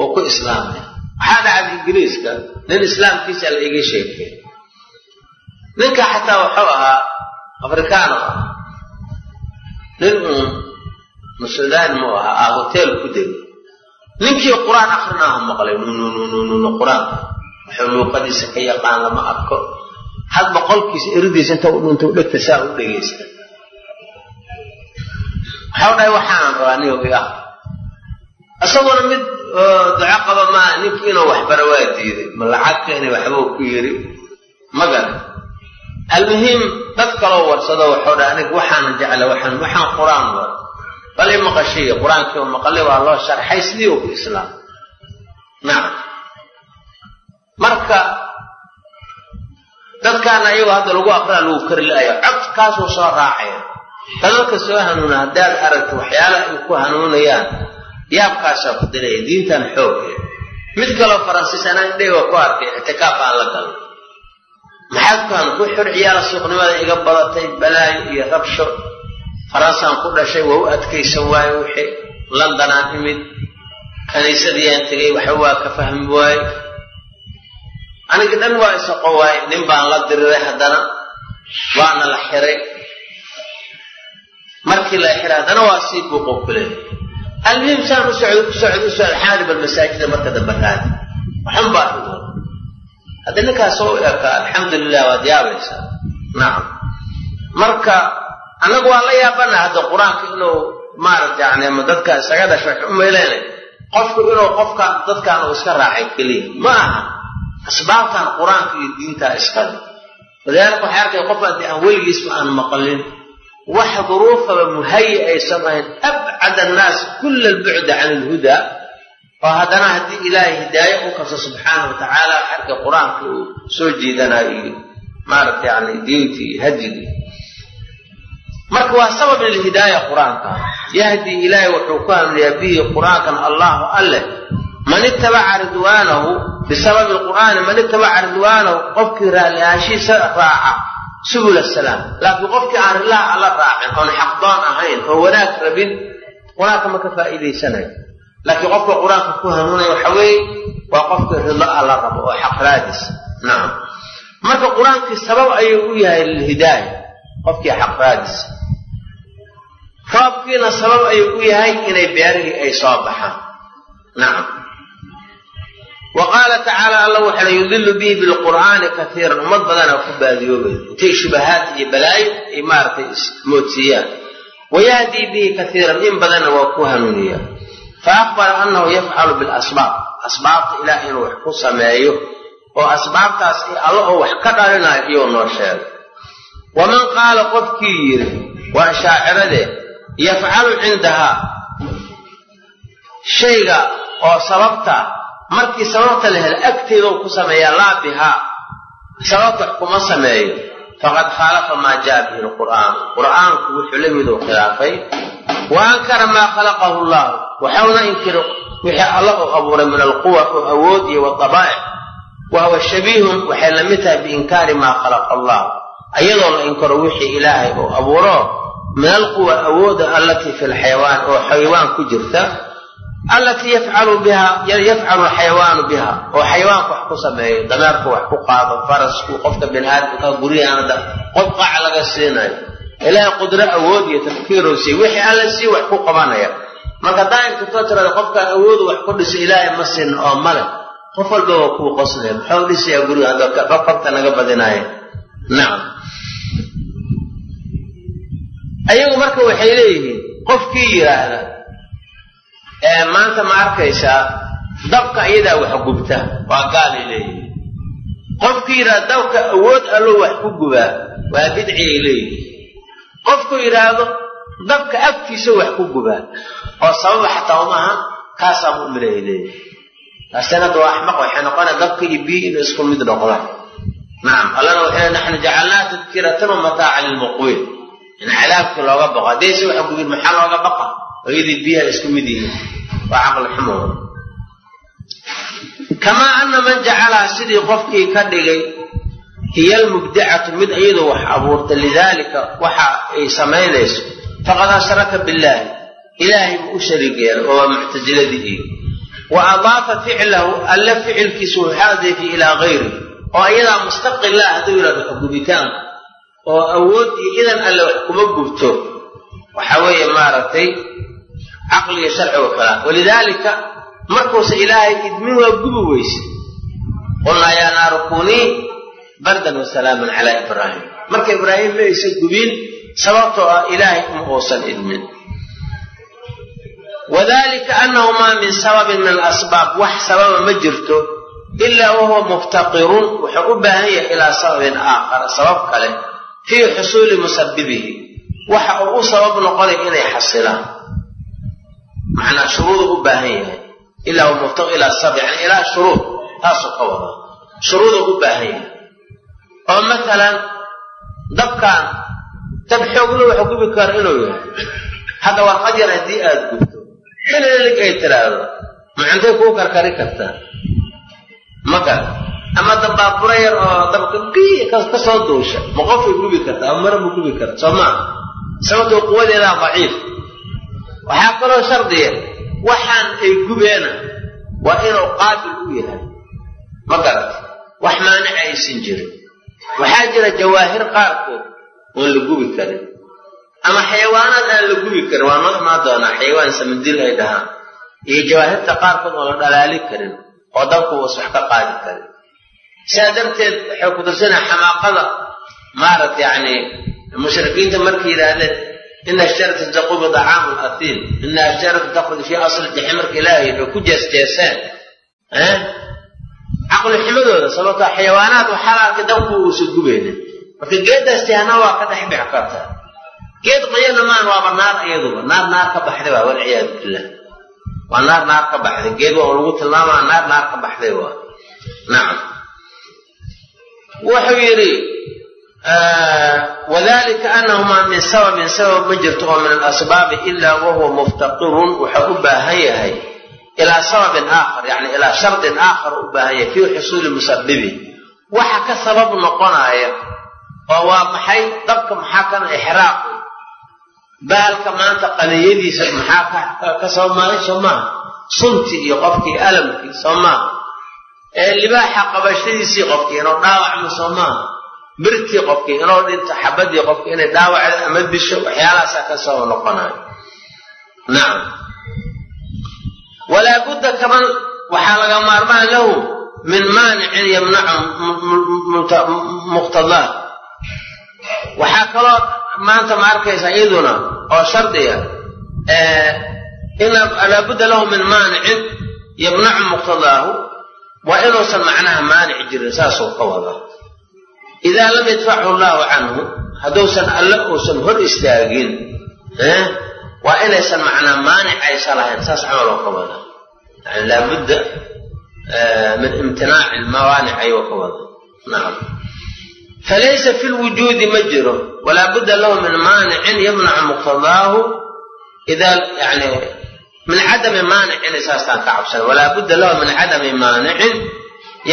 oo ku islaamaya. Waxaa dhacday ingiriiska. Nin islaamkiisa la iga sheekay ninka xataa wuxuu ahaa afrikaano. ah nin uun musuudaan mu ahaa aa hoteel ku degay. Ninkii qur'aan akrinaaha maqlay nnnn qur'aanka wuxuu luuqadiisa ka yaqaan lama arko. Had boqolkiisa eridiisa inta u dhunta saa u dhegaysta waxau dhahay waxaanan rabaa niyow i ah isagoona mid duco qaba maa ninkii inuu waxbaro waa diiday ma lacagka inay waxbuu ku yidhi? Ma garan almuhiim dad kaloo warsado waxau dhahay aniga waxaanan jecla waxaan waxaan qur'aan wada bal i maqashiya qur'aankii maqalay waa loo sharxay sidii uu ku islaam nacam marka dadkaana ayagoo hadda lagu aqraa lagu kari la-ayo codkaasuu soo raacaya. Dadalka soo hanuuna haddaad aragto waxyaalaha ay ku hanuunayaan yaabkaasaa ku dilaya diintan xooge mid kaloo faransiis anaa indhayga ku arkay ictikaaf aan la galay maxaad ku han ku xor ciyaala suuqnimada iga badatay balaayo iyo rabsho. Faransaan ku dhashay waa u adkaysan waaye wixii londonaan imid. Kaniisadiyaan tegay waxa waa ka fahmi waaye aniga dhan waa isaqo waaye nin baan la diriray haddana waana la xiray. Markii la xiray haddana waa sii buuqo kule almuhim saan u socdo u socdo u almasaajida marka dambe raadi. Waxun baa hadda ninkaas oo eka alxamdulilah waad yaabaysaa nacam marka annagu waa la yaabana hadda qur'aanka inuu maarata yani dadka isaga dhasho wax u qofku inuu qofkan dadkan uu iska raacay keliya. Ma aha. Asbaabtan qur'aanka iyo diintaa iskale walidaalika waxay arkay qof haddii aan weligiisba aan maqlin wax duruufaba muhayi aysan ahayn abcad annaas kula albucda can ilhudaa oo haddana haddii ilaahay hidaaye u kaso subxaana wa tacaala arkay qur'aanka uu soo jiidanayo iyo maarata yani diintii iyo hadyigii marka waa sabab lilhidaaya qur'aanka. Yahdi ilaahay wuxuu ku hanuuniyaa bihi qur'aankan allahu alleh man itabaca ridwaanahu bisababi qur'aani man itabaca ridwaanahu qofkii raalliaashiisa raaca subul asalaam laakiin qofkii aan rilaha alla raacin oon xaqdoon ahayn oo wanaag rabin qur'aanka ma ka faa'iidaysanayo laakiin qofka qur'aanka ku hanuunaya waxa weeye waa qofkii ridlo alla rabo oo xaq raadis. Nacam marka qur'aankii sabab ayuu u yahay lilhidaaya qofkii xaq roobkiina sabab ayuu u yahay inay beerihii ay soo baxaan. Nacam wa qaala tacaala alla wuxu la yudilu bihi bilqur'aani kaiiran ummad badanaa ku baadiyoobay intay shubahaad iyo balaayo ay maaragtay ismoodsiiyaan wayahdii bihi kaiiran in badanna waa ku hanuuniya fa akbara annahu yafcalu bilasbaab asbaabta ilaah inuu wax ku sameeyo oo asbaabtaas alla oo wax ka dhalinayo iyuu noo sheegay waman qaala qofkii yidhi waa shaacirade yafcalu cindahaa shayga oo sababta markii sababta la helo agteedou ku sameeyaa laa bihaa sababta kuma sameeyo faqad khaalafa maa jaa bihi lqur'aan qur'aanku wuxuu la miduu khilaafay wa ankara maa khalaqahu llahu waxauna inkiri wixii alla uu abuuray min alquwa oo awood iyo wadabaa'ic wa huwa shabiihun waxay la mid tahay biinkaari maa khalaqa allah ayadoo la inkaro wixii ilaahay uu abuuro min alquwa awooda allatii fi lxayawaan oo xayawaan ku jirta allatii yafcalu biha yafcalu alxayawaanu biha oo xayawaanku wax ku sameeyo dameerku wax ku qaado farasku qofka bini aadamka guryahanada qof qac laga siinayo ilaahay qudro awood iyo tafkiiruu siiy wixii alla sii wax ku qabanaya. Marka daa'imkatoo tirada qofkaan awoodu wax ku dhisa ilaahay ma sin oo male qof walba waa kuu qoslaya muxuu dhisayaa guriga hadda qafarta naga badinaaya nacam ayagu marka waxay leeyihiin qofkii yidhaahda ee maanta ma arkaysaa dabka iyadaa wax gubta. Waa gaalay leeyihiin. Qofkii yidhahda dabka awood alloo wax ku gubaa waa bidciyay leeyihiin qofku yidhaahdo dabka afkiisa wax ku gubaa oo sababa xataa umaha kaasaa mu'mina ay leeyihi taasina hadda waa axmaq waxay noqonaya dabka iyo biyo inay isku mid noqdaan. Nacam allana waxay naxnu jacalnaa tadkiratan wa mataaca lilmuqwiin in cadaabkii looga baqo haddayse waxa gubin maxaa looga baqa hooyadii biyaha isku mid yihiin. Waa caqli xumo. Kamaa ana man jacalaha sidii qofkii ka dhigay hiya almubdicatu mid iyadu wax abuurta lidaalika waxa ay samaynayso. Faqad ashraka billaahi ilaahay buu u shariig yeelay oo waa muctasiladii wa adaafa ficlahu alla ficilkiisu adeefay ilaa gayri oo iyadaa mustaqillah hadduu yidhahdo wax gubitaanka oo awood iyo idan alle wax kuma gubto. Waxa weeye maaragtay caqliga sharciga kala walidaalika markuusa ilaahay idmin waa gubi weyse. Qulnaa yaa naaru kunii bardan wasalaaman calaa ibraahim. Marka ibraahim ma aysa gubin sababtoo ah ilaahay uma uusan idmin wadalika annahu maa min sababin min alasbaab wax sababa ma jirto ilaa wahuwa muftaqirun wuxuu u baahan yahay ilaa sababin aakhara sabab kale fii xusuuli musabibihi waxa uu u sabab noqonay inay xasilaan. Macnaa shuruudu u baahan yahay ilaa muftaqir ilaa sabab yani ilaa shuruud taasuu ka wadaa. Shuruudu u baahan yahay oo matalan dabkaan dab xoogla waxa gubi kara inuu yahay hadda warqad yar haddii aada gubto. Xililig ay tiraahdo macantay kuu karkari kartaa. Ma gar ama dabaabura yar oo dabka ka soo duusha ma qofay gubi karta ama mara ma gubi karta soo maa sababtoo quwadeedaa daciif. Waxaa kaloo shardiya waxaan ay gubeena waa inuu qaabil u yahay. Ma garata wax maanica aysan jirin waxaa jira jawaahir qaarkood oon la gubi karin ama xayawaanaad aan la gubi karin waa noo doonaa? Xayawaan samadil ay dhahaan iyo jawaahirta qaarkood oon la dhalaali karin oo dabku uus wax ka qaadi karin. Sidaa darteed waxay ku tusinaa xamaaqada maaragta yacni mushrikiinta markay yidhaahdeen ina asharata taqumu dacaamu latiim ina asharata takhruj fii asli jaxi marka ilaahay bay ku jeesjeeseen caqli xumadooda sababtoo xayawaanaad waxaa la arkay dabku uusan gubaynin marka geeddaas jahana waa ka dhex bix karta geed qoyana maan waaba naar iyaduba naar naar ka baxday waa walciyaadu billah waa naar naar ka baxday geed waa lagu tilmaamaa naar naar ka baxday waa nacam wuxuu yidhi wadalika anahumaa min sababin sabab ma jirto oo min alasbaabi ilaa wahuwa muftaqirun wuxuu u baahan yahay ilaa sababin aakhar yani ilaa shardin aakhar u baahan yahay fii xusuuli musabibi waxa ka sabab noqonaya oo waa maxay? Dabka maxaa kana ixraaqu baalka maanta qaniyadiisa maxaa ka sababmaaday soo maaha sunti iyo qofkii alamkii soo maaha libaaxa qabashadiisii qofkii inuu dhaawacmo soo birtii qofkii inuu dhinto xabadii qofkii inay dhaawacdo ama disho waxyaalahaasaa ka sabab noqonayo nacam walaa budda kaman waxaa laga maarmaan lahu min maanicin yamnacu muqtadaa waxaa kaloo maanta ma arkaysa iyaduna oo shardiya laabudda lahu min maanicin yamnacu muqtadaahu waa inuusan macnaha maanic jirin saasuu ka wada idaa lam yadfachu allahu canhu hadduusan alle uusan hor istaagin waa inaysan macnaa maanic aysa lahayn saas camaloo ka wada yani laabudda min imtinaaci lmawaanic ayuu ka wada nacam falaysa fi lwujuudi ma jiro walaa budda lahu min maanicin yamnacu muqtadaahu idaa yani min cadami maanicin saastaan ka cabsan walaa budda lahu min cadami maanicin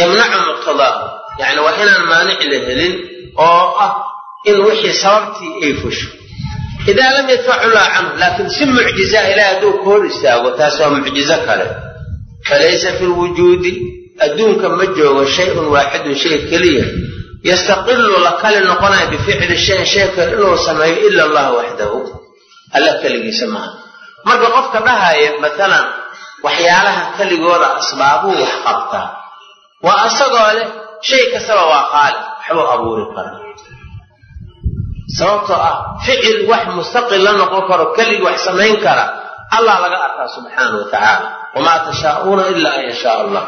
yamnacu muqtadaahu yani waa inaan maanic la helin oo ah in wixii sababtii ay fusho idaa lam yadfacu llah canhu laakiin si mucjiza ilaah hadduu ka hor istaago taas waa mucjizo kale falaysa fi lwujuudi adduunka ma joogo shayun waaxidun shay keliya yastaqilu la kali noqonaya bificli shayin shay kale inuu sameeyo ila allah waxdahu alla keligiisa maaha marka qofka dhahaya matalan waxyaalaha keligooda asbaabuhu wax qabtaa waa asagoo leh shay kastaba waa qaali waxbuu abuuri kara sababtoo ah ficil wax mustaqil la noqon karo keligii wax samayn kara allah laga arkaa subxaanau wa tacaala wamaa tashaa'uuna ila an yashaa allah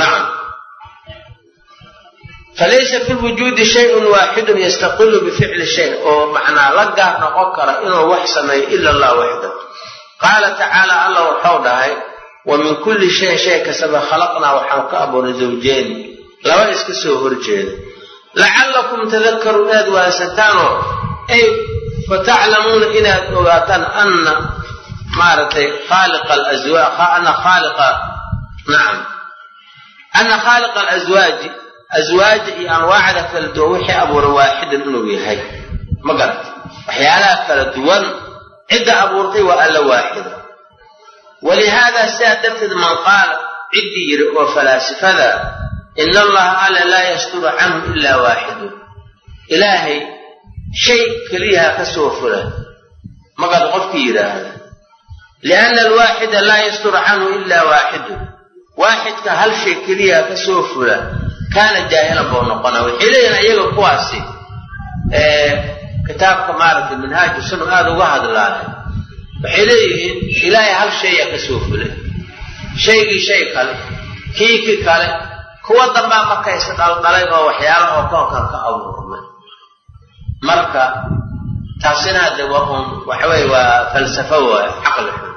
nacam falaysa fi lwujuudi shayun waaxidun yastaqilu bificli shay oo macnaa la gaar noqon kara inuu wax sameeyo ila allah waxda qaala tacaala allah waxau dhahay wa min kulli shay shay kastaba khalaqnaa waxaan ka abuuray zawjeen laba iska soo horjeeda lacallakum tadakaru inaad waasataanoo ay fataclamuuna inaad ogaataan ana maaragtay khaaliqa ana khaaliqa nacam ana khaaliqa alaswaaji aswaaja iyo anwaacda kala duwan wixii abuuray waaxidan inuu yahay. Ma garata waxyaalaha kala duwan cidda abuurtay waa alla waaxida. Walihaada sidaa darteed man qaala ciddii yidhi oo falaasifada ina allaha alla laa yasturu canhu ilaa waaxidun ilaahay shay keliyaha ka soo fula magad qofkii yidhaahda lianna alwaaxida laa yasturu canhu ilaa waaxidun waaxidka hal shay keliyaha ka soo fula kaana jaahilan buu noqona waxay leeyihiin ayaga kuwaasi kitaabka maaragtay minhaaju sunu aada uga hadlaaya waxay leeyihiin ilaahay hal shaya ka soo fulay shaygii shay kale kii ki kale kuwa dambaa marka is dhaldhalay oo waxyaala oo koonkan ka abuurmay marka taasina hadde waa un waxaweye waa falsafo waayo caqli xun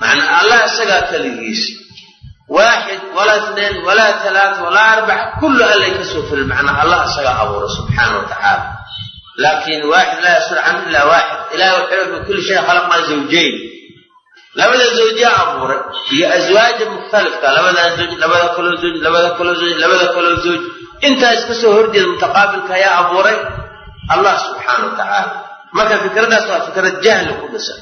macnaa allah isagaa keligiis waaxid walaa itnain walaa talaata walaa arbaca kullu allay ka soo fulay macnaa allah isagaa abuuray subxaana wa tacaala. Laakin waaxid laa yasur canhu ilaa waaxid. Ilahi wuxuu min kulli shay khalaqnaa zawjayn. Labada zawjiya abuuray iyo aswaaja mukhtalifka labadan zawj labada kaloo zawj labada kaloo zawj labada kaloo zawj. Intaa iska soo horjeeda mutaqaabilka ayaa abuuray allah subxaana wa marka fikradaas waa fikrad jahli ku dhisan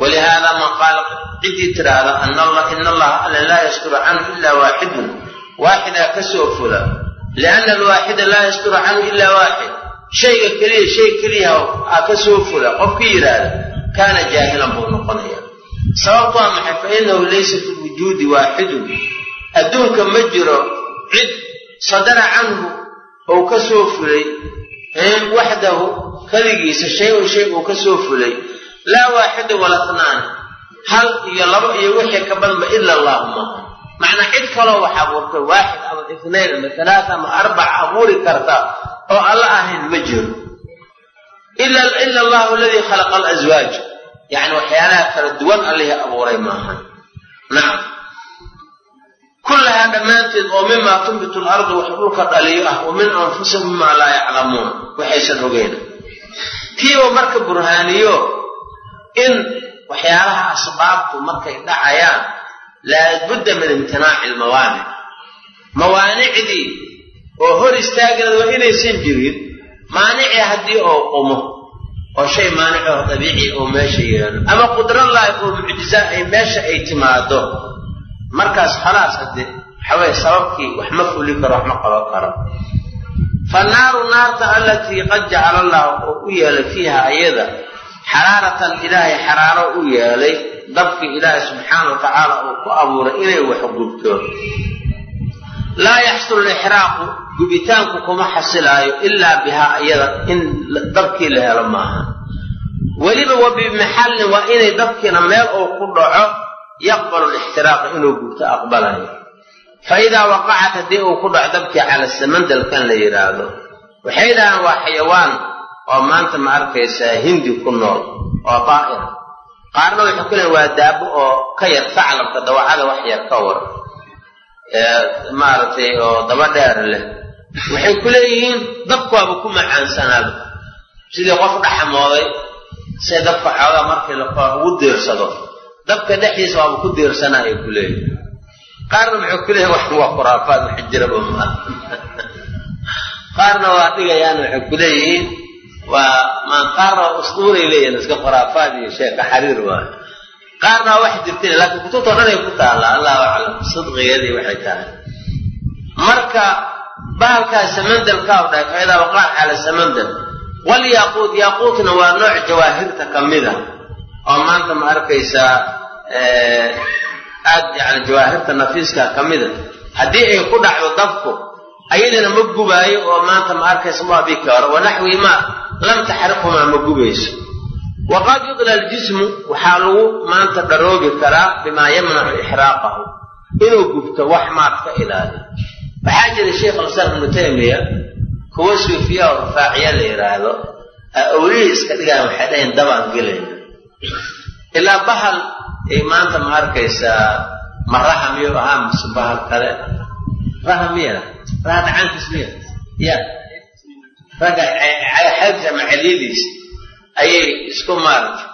walihaada man qaala ciddii tidhaahda ina allaha alla laa yasturu canhu ilaa waaxidun waaxidaa ka soo fula lianna alwaaxida laa yasturu canhu ilaa waaxid shayga keliya shay keliya aa ka soo fula qofkii yidhaahda kaana jaahilan buu noqonaya sababtu waa maxay fa inahu laysa fi lwujuudi waaxidun adduunka ma jiro cid sadara canhu ou ka soo fulay waxdahu keligiisa shay-un shay uu ka fulay laa waaxida wala tnaani hal iyo laba iyo wixii ka badanba ila allahu maaha macnaa cid kaloo wax abuurtay waaxid ama itnayn ama talaata ama arbac abuuri karta oo alla ahayn ma jiro. Ila allahu aladii khalaqa alaswaaj yacni waxyaalaha kala duwan allihii abuuray maahan. Nacam kullahaa dhammaanteed oo mimaa tunbitu lardu wax dhulka dhaliyo ah wa min anfusihim mimaa laa yaclamuuna waxaysan ogeyna kiiba marka burhaaniyo in waxyaalaha asbaabtu markay dhacayaan laabudda min imtinaaci almawaanic. Mawaanicdii oo hor istaagana waa inaysan jirin maanici haddii oo qumo oo shay maanici oo dabiici oo meesha yeelo ama qudrallaahi oo mucjiza ay meesha ay timaado markaas khalaas hadde waxaweye sababkii wax ma fuli karo wax ma qaban karo. Fannaaru naarta allatii qad jacala allahu oo u yeelay fiiha ayada xaraaratan ilaahay xaraaro u yeelay dabkii ilaahay subxaana wa tacaala uu ku abuuray inay wax gubto. Laa yaxsulu lixraaqu gubitaanku kuma xasilaayo ilaa bihaa iyada in dabkii la helo maaha. Weliba wa bimaxallin waa inay dabkiina meel uu ku dhaco yaqbalu lixtiraaqa inuu gubto aqbalayo. Fa idaa waqacat haddii uu ku dhaco dabkii cala samandalkan la yidhaahdo waxay dhahaan waa xayawaan oo maanta ma arkaysaa hindi ku nool oo daa'ira. Qaarna waxay ku leeyn waa daabo oo ka yar saclabka dawacada wax yar ka war. Maaragtay oo daba dheer leh. Waxay ku leeyihiin dabkuwaaba ku macaansanaaba sidii qof dhaxamooday say dabka xoogaa markii ugu diirsado. Dabka dhexdiisa waaba ku diirsanaa ay ku leeyihiin qaarna maxay ku leeyihiin wax waa khuraafaad wax jiraba maa qaarna waa dhigayaan waxay ku leeyihiin waa qaarna waa usduuray leeyihiin iska khuraafaad iyo sheeka xariir waa qaarna wax jirteen laakiin kutubtao dhan ay ku taallaa allahu aclam sidqigeedii waxay tahay. Marka bahalkaas samandalkaa dhahay faidaa waqac cala samandal walyaaquut yaaquutna waa nooc jawaahirta ka mida oo maanta ma arkaysaa aad yani jawaahirta nafiiska ka mida haddii ay ku dhacdo dabku ayadana ma gubaayo oo maanta ma arkaysa ma abi karo wanaxwi ma lam taxriqumaa ma gubayso waqad yudla aljismu waxaa lagu maanta dharoobi karaa bimaa yamnacu ixraaqahu inuu gubto wax maad ka ilaaliyo waxaa jira sheikh alislaam ibnu taymiya kuwa suufiya oo rufaaciya la yidhaahdo awlihii iska dhigaan waxay dhahayn dabaan gelayna ilaa bahal ay maanta ma arkaysaa ma raha miyuu ahaa mise bahal kale. Raha miya raha dhacaankiis miya. Ya ragga xaybta ama celyadiis ayay isku maaragtay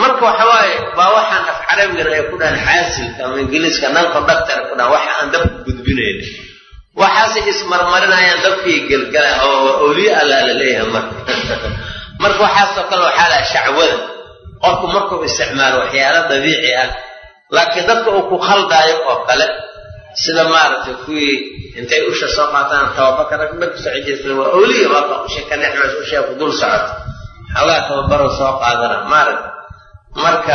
marka waxa waaye baa waxaan af carabigana ay ku dhahaan xaasilka ama ingiliiska nan conductor ku dhahan waxa aan dabka gudbinayn waxaasay ismarmarinayaan dabkii gelgala oo awliye allaa la leeyahay marka. Marka waxaasoo kale waxaa laha shacwada. Qofku markuu isticmaalo waxyaalo dabiici ah laakiin dadka uu ku khaldaayo oo kale sida maaragtay kuwii intay usha soo qaataan tababaka rag dhag soco jirta waa awliya marka usha ka dhexmays ushaa ku dul socoto xoogaa tababaro soo qaadana maaragta marka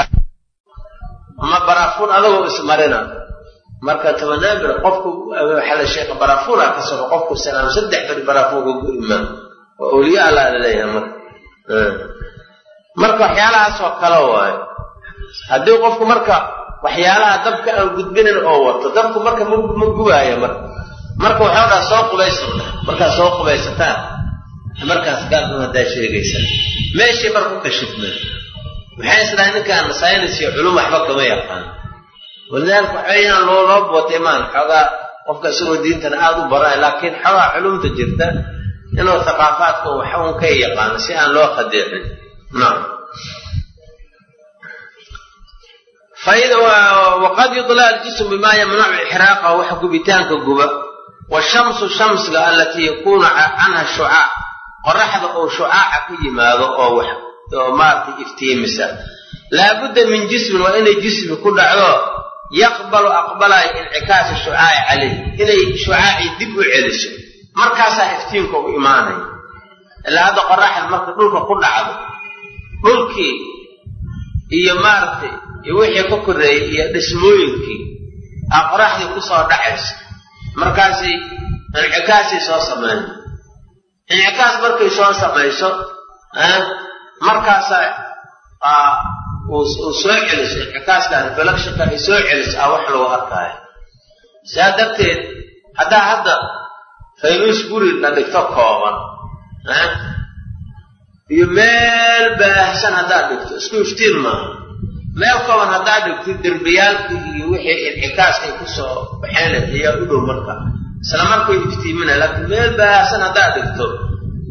ma baraafuun adagoo ismarina marka tabanaabir qofku waxaa la sheeka baraafuuna ka soco qofku salaam saddex beri baraafuunka gu imaan waa awliya allaa la leeyahay marka. Marka waxyaalahaasoo kale waayo haddii qofku marka waxyaalaha dabka aan gudbinin oo wato. Dabku marka ma gubaayo marka marka waxau dhaa soo qubaysan markaad soo qubaysataan. Markaas gaadun haddaa sheegaysaa meeshii marka u kashifmeen maxay isdhahay ninkaan saynis iyo culum waxba kama yaqaan. Walidaalika waxba inaan loo bootay maan xoogaa qofka isagoo diintana aada u baranay laakiin xoogaa culumta jirta inuu thaqaafaadka wax un ka yaqaano si aan loo khadeecin. Naam waqad yudla aljism bima yamnacu ixraaqahu waxa gubitaanka guba washamsu shamsiga alatii yakuunu canha shucaac qoraxda oo shucaaca ka yimaado oo maaragtay iftiimisa laabudda min jismin waa inay jismi ku dhacdo yaqbalu aqbalaya incikaasa shucaaci calayh inay shucaacii dib u celiso markaasaa iftiinka u imaanaya ilaa hadda qoraxda marka dhulka ku dhacdo dhulkii iyo maaragtay iyo wixii ka korreeyey iyo dhismooyinkii aa qoraxdii ku soo dhacaysa. Markaasay incikaasay soo sameyn incikaas markay soo samayso markaasaa uu soo celiso incikaaskaan reflectionka ay soo celiso ah wax lagu arkaayo. Saa darteed haddaa hadda faynuus guri la dhigto kooban iyo meel baahsan haddaad dhigto isku iftiin maaha meel kooban haddaad dhigtid derbiyaalkii iyo wixii incikaaskay ku soo baxeen ayaa u dhow marka. Isla markay iftiimina laakiin meel baahsan haddaad dhigto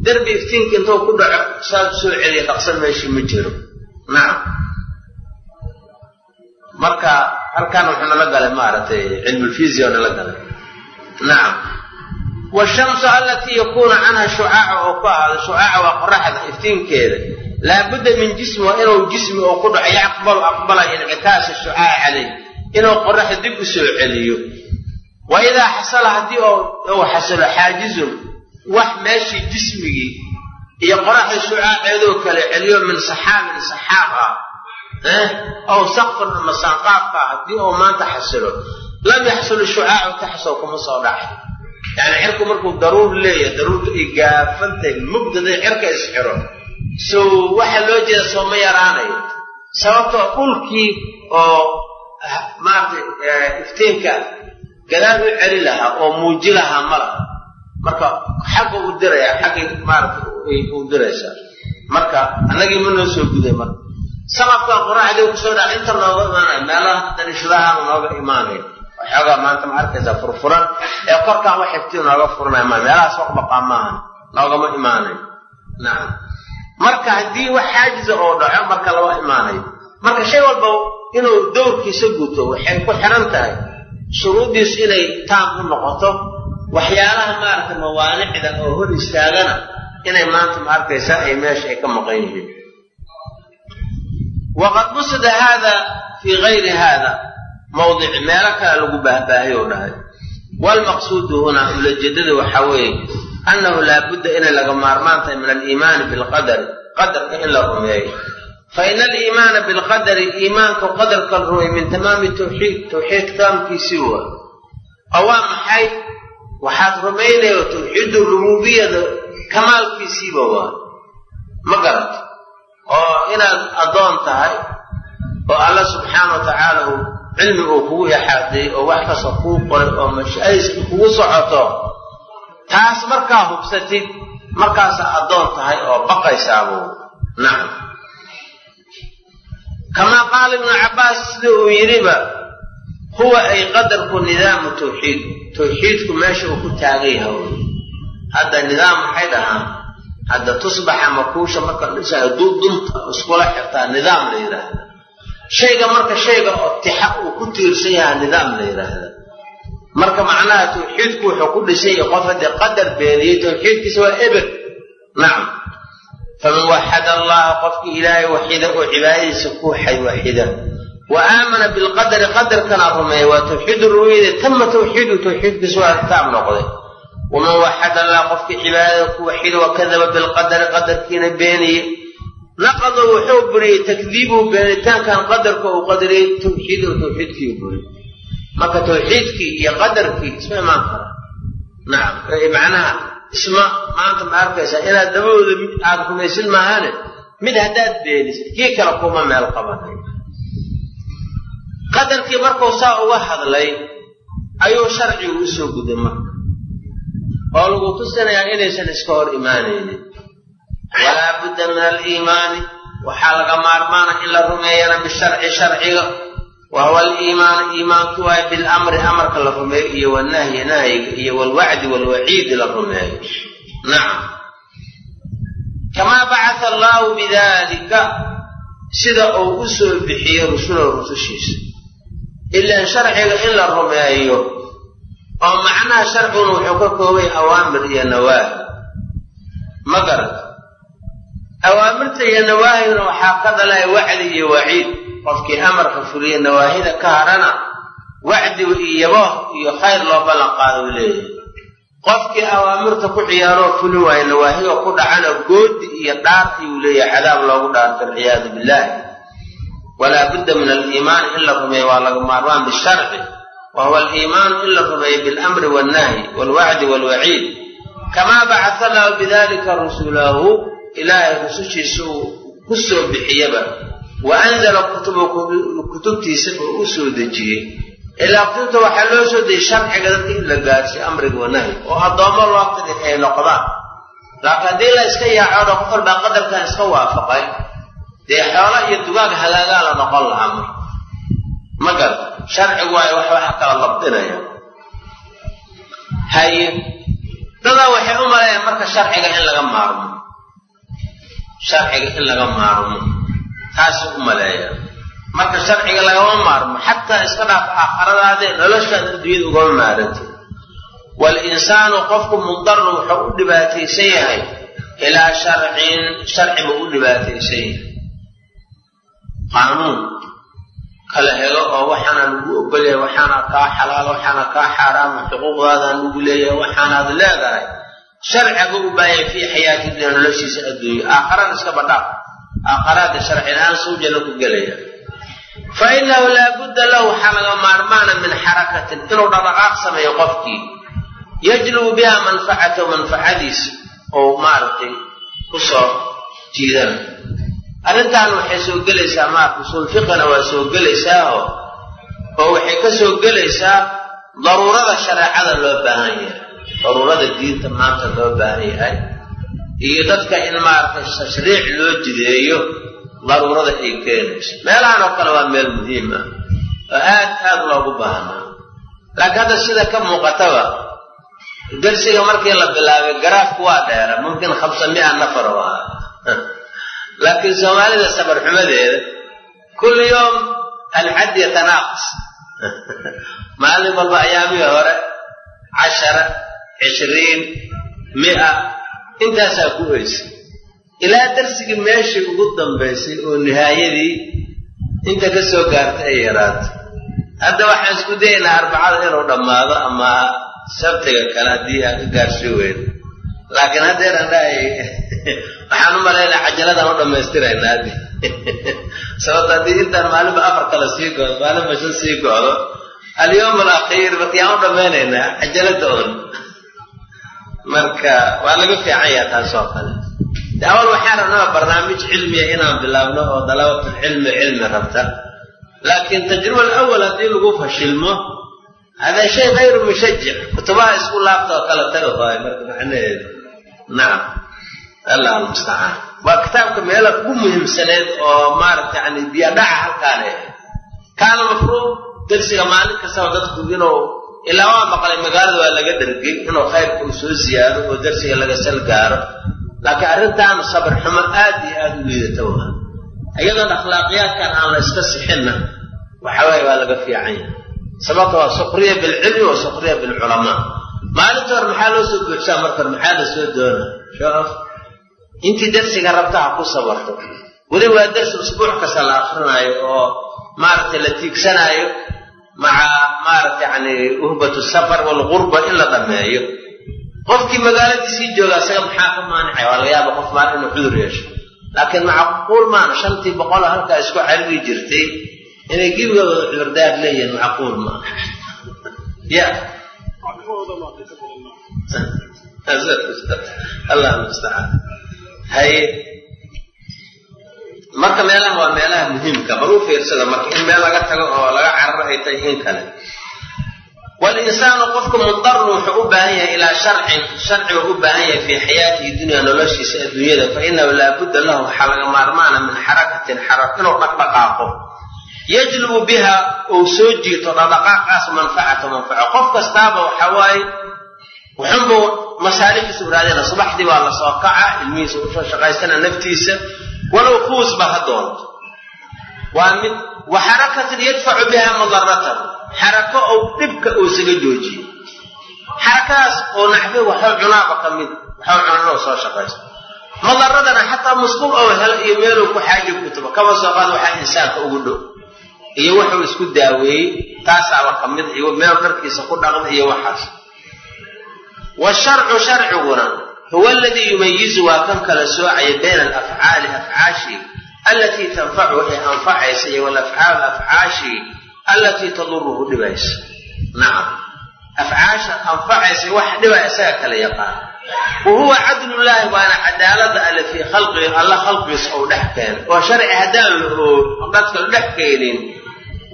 derbi iftiinka intuu ku dhaco saad soo celiya dhaqsan meeshii ma jiro. Nacam marka halkan wuxuu nala galay maaragtay cilmulfisia nala galay. Nacam washamsu alatii yakuunu canha shucaaca oo ku ahaado shucaaca waa qoraxda iftiinkeeda laabudda min jismi waa inuu jismi oo ku dhaco yaqbalu aqbala incikaasa shucaaca calayh inuu qoraxda dib u soo celiyo. Wa idaa xasala haddii uu xasalo xaajizun wax meeshii jismigii iyo qoraxda shucaaceedoo kale celiyo min saxaabin saxaab ah ow saqfan ama saanqaafka ah haddii uu maanta xasilo lam yaxsul shucaacu taxsow kuma soo dhacay yani cirku markuu daruur leeyahay daruurta ay gaafantahay mugdaday cirka isxiro so waxa loo jeeda sooma yaraanayo. Sababtoo dhulkii oo maaragtay iftiinka gadaal u celi lahaa oo muuji lahaa ma laha. Marka xagga u diraya xaggay maaragtay u diraysaa. Marka annagii ma noo soo guday marka saqafkan qoraxdii ku soo dhaca inta nooga imaanaya meelaha dariishadahaanu nooga imaanaya. Waxoogaa maanta ma arkaysaa furfuran ee korkaan wax iftiin nooga furanaya ma meelahaas waqbaqaa maaha noogama imaanayo. Nacam marka haddii wax xaajiza oo dhaco marka lama imaanayo. Marka shay walba inuu dowrkiisa guto waxay ku xiran tahay shuruuddiisu inay taam u noqoto. Waxyaalaha maaragtay mawaanicda oo hor istaagana inay maanta ma arkaysaa ay meesha ay ka maqan yihiin. Waqad busida haada fii gayri haada. Mawdici meelo kale lagu baahbaahiyo o dhahay. Waalmaqsuudu hunaa ulajeedada waxaa weeye annahu laabudda inay laga maarmaan tahay min aliimaani bilqadari. Qadarka in la rumeeyo fa ina aliimaana bilqadari iimaanka qadarka la rumeey min tamaami tawxiid tawxiid taamkiisii waa oo waa maxay? Waxaad rumaynaya tawxiidu rububiyada kamaalkiisiiba waa. Ma garato oo inaad addoon tahay oo alla subxaana wa tacaala uu cilmi uu kugu ixaadeeyey oo wax kasta kuu qoray oo mashaayis kugu socoto taas markaa hubsatid markaasaa addoon tahay oo baqaysaabuu nacam kamaa qaala ibnu cabbaas sida uu yidhiba huwa ay qadarku nidaamu tawxiid. Tawxiidku meesha uu ku taagan yaha hadda nidaam maxay dhahaan? Hadda tusbaxa makuusha marka dhisayo dunta iskula xirtaa nidaam la yidhaahda shayga marka shayga oo tixa uu ku tiirsan yahaa nidaam la yidhaahda marka macnaha tawxiidku wuxuu ku dhisan yahay qof haddii qadar beeniyey tawxiidkiisa waa eber. Nacam faman waxada allaha qofkii ilaahay waxida oo cibaadadiisa ku waxida wa aamana bilqadari qadarkana rumeeya waa tawxiid ru'yada tama tawxiidu tawxiidkiisa waa taab noqday. Waman waxada allah qofkii cibaadada ku waxida wakadaba bilqadari qadarkiina beeniyey. Naqado wuxuu buriyey takdiibuu beenitaankan qadarka uu qadariyey tawxiid oo tawxiidkii buriyey marka tawxiidkii iyo qadarkii isma imaan kara nacam macnaha isma maanta ma arkaysaa inaad dabadooda aada rumaysin maahane mid haddaad beenisid kii kale kuma meel qabanay qadarkii markuu saa uga hadlay ayuu sharcigu u soo guday marka. Oo lagu tusinayaa inaysan iska hor imaanaynin. Walaa budda min aliimaani waxaa laga maarmaana in la rumeeyana bisharci sharciga wa huwa aliimaanu iimaanku waay bilamri amarka la rumeeyo iyo wanahyi nahyiga iyo walwacdi walwaciidi la rumeeyo. Nacam kamaa bacata allaahu bidalika sida uu u soo bixiyo rusulahu rusushiisa. Ilaan sharciga in la rumeeyo oo macnaha sharciguna wuxuu ka koobay awaamir iyo nawaahi ma garata awaamirta iyo nawaahiguna waxaa ka dhalaya wacdi iyo waciid qofkii amarka fuliya nawaahida ka hadhana wacdiga iyo yabooh iyo khayr loo ballan qaado u leeyahay. Qofkii awaamirta ku ciyaaroo fulin waayo nawaahiga ku dhacana goodi iyo dhaar ayuu leeyahay cadaab loogu dhaarto walciyaadu billahi walaa budda min aliimaani in la rumeeyo waa laga maarmaan bisharci. Wa huwa aliimaanu in la rumeeyo bilamri wannahyi waalwacdi waalwaciid kamaa bacata lahu bidalika rusulahu ilaahay rusushiisa uu ku soo bixiyaba wa anzala kutuba kutubtiisa uu u soo dejiyey ilaa kutubta waxaa loo soo dejiyey sharciga dadka in la gaarsiyo amriga wanahyi oo addoommo loo tiri ay noqdaan laakiin haddii la iska yaacoona qof walbaa qadarkan iska waafaqay dee xoolo iyo dugaag hagaagaa la noqon lahaa mar ma garta sharcigu waayo wax waxa kala labdinaya haye dadaa waxay u maleeyaan marka sharciga in laga maarmo sharciga in laga maarmo taasay u maleeyaan marka sharciga lagama maarmo xataa iska dhaaf aakhiradaadee noloshaad adduunyada ugama maarantid walinsaanu qofku mudarru wuxuu u dhibaataysan yahay ilaa sharcin sharci buu u dhibaataysan yahay. Qaanuun kala helo oo waxaana lagu ogolyahay waxaana kaa xalaal waxaana kaa xaaraama xuquuqdaadaan lagu leeyahay waxaanaad leedahay. Sharciga u baahaya fii xayaati dunya noloshiisa adduunya. Aakharana iska badhaaf aakharaadda sharci la'aan ku gelaya fa inahu laabudda lahu waxaa laga maarmaana min xarakatin inuu dhaqdhaqaaq sameeyo qofkii. Yajlubu biha manfacatahu manfacadiisa oo maaragtay ku soo jiidana arrintan waxay soo gelaysaa maarka usulfiqina waa soo gelaysaao oo waxay ka soo gelaysaa daruurada shareecada loo baahan yahay. Daruurada diinta maanta loo baahan yahay iyo dadka in maaragtay tashriic loo jideeyo daruurada ay keenayso. Meelahan oo kale waa meel muhiim ah. Oo aad aad loogu baahnaa. Laakiin hadda sida ka muuqataba darsiga markii la bilaabay garaafku waa dheera. Mumkin khamsa mia nafar oo ah laakiin soomaalida sabar xumadeeda kulli yoom alxad yatanaaqas maalin walba ayaamihii hore cashara cishriin mia intaasaa ku oysa ilaa darsigii meeshii ugu dambaysay oo nihaayadii inta ka soo gaartay ay yaraato hadda waxaan isku dayaynaa arbacada inuu dhammaado ama sabtiga kale haddii aan ka gaarsii weyno. Laakiin haddeeran dhahay waxaan u malaynaa cajaladaan u dhammaystiraynaa haddi sababto haddii intaan maalinba afar kale sii go'do maalinba shan sii go'do alyawm alakhiir markayaan u dhammaynaynaa cajalada un marka waa laga fiican yaha taas oo kale. De awal waxaan rabnaa barnaamij cilmiya inaan bilaabno oo dalabatul cilmi cilmi rabta. Laakiin tajruba alawal haddii lagu fashilmo hada shay kayru mushajic kutubaha isku laabta oo kala taga waayo marka macnaheedu. Nacam allah almustacaan waa kitaabka meela ugu muhiimsaneed oo maaragta yani biyadhaca halkaa leh kaana mafruud dersiga maalin kastaba dadku inuu ilaa waa maqlay magaalada waa laga dhargay inuu khayrka uu soo ziyaado oo dersiga laga sal gaaro. Laakiin arrintaan sabir xumo aad iyo aada u liidata waa. Iyadoon akhlaaqiyaadkan aan la iska sixinna waxawaaye waa laga fiican yahay. Sababta waa suqriya bilcilmi wa suqriya bilculamaa maalinta hore maxaa loo soo buuxsaa marka hore maxaa la soo doona shoof intii dersiga rabta ha ku sabarto. Weli waa dersi usbuuc kasta la akrinaayo oo maaragtay la tiigsanaayo maca maaragta yani uhbatu safar walgurba in la dhameeyo qofkii magaaladiisii jooga isaga maxaa ka maanicay waa laga yaaba qof maalin inuu cudur yeesho. Laakiin macquul maana shantii boqol halkaa isku cariri jirtay. Inay gebigooda cudurdaar leeyihiin macquul maaha ya. Allah mustacaan haye marka meelaha waa meelaha muhiimka bal u fiirsada marka in meel laga tago oo laga cararo ay tahay in kale. Walinsaanu qofku mudarun wuxuu u baahan yahay ilaa sharcin sharciga u baahan yahay fii xayaatihi dunya noloshiisa adduunyada fa inahu laabudda lahu waxaa laga maarmaana min xarakatin xarak inuu dhaqdhaqaaqo. Yajlubu biha uu soo jiito dhaqdhaqaaqaas manfacata manfaco qof kastaaba waxa waaye wuxunbuu masaalixdiisu raadina subaxdii baa la soo kaca ilmihiisa u soo shaqaysana naftiisa walow kuusba ha doonto. Waa mid wa xarakatin yadfacu biha madaratahu xarako ou dhibka uu isaga joojiyo xarakadaas oo naxbi waxuu cunaaba ka mid waxuu cuna inuu soo shaqaysto madaradana xataa musqul oo helo iyo meeluu ku xaaji kutubo kaba soo qaad waxaa insaanka ugu dhow. Iyo wuxuu isku daaweeyey taasaaba ka mid iyo meel dharkiisa ku dhaqda iyo waxaas. Washarcu sharciguna huwa aladii yumayizu waa kan kala soocaya bayna alafcaali afcaashii allatii tanfacu ee anfacaysa iyo walafcaal afcaashii allatii taduruhu dhibaysa. Nacam afcaasha anfacaysa wax dhibaa isaga kala yaqaan. Wa huwa cadlullaahi waana cadaalada alle fii khalqihi alla khalqigiisa ou dhex keena oo sharci haddaan la dadka dhex keenin.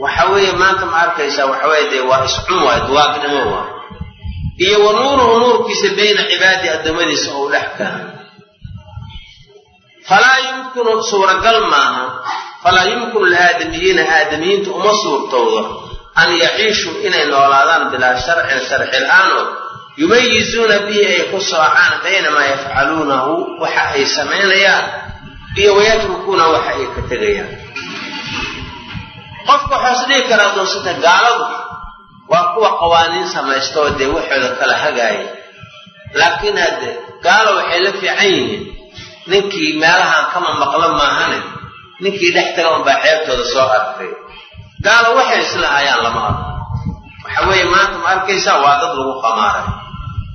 Waxa weeye maanta ma arkaysaa waxa weye dee waa iscun waay duwaabnimo waay iyo wa nuuruhu nuurkiisa bayna cibaadii addoommadiisa ou dhex keena falaa yumkinu suuragal maaha falaa yumkinu liaadamiyiina aadamiyiinta uma suurtowdo an yaciishuu inay noolaadaan bilaa sharcin sharci la'aanoo yumayizuuna bihi ay ku soocaan bayna maa yafcaluunahu waxa ay samaynayaan iyo wayatrukuuna waxa ay ka tegayaan. Qofka waxaas dhihi karaa doonsata gaaladu waa kuwa qawaaniin samaystoo dee waxooda kala hagaaya laakiin hadde gaalo waxay la fiican yihiin. Ninkii meelahaan kama maqlo maahane. Ninkii dhex taga unbaa ceebtooda soo arkay. Gaalo waxay isla hayaan lama arko waxa weeye maanta ma arkaysaa waa dad lagu qamaaray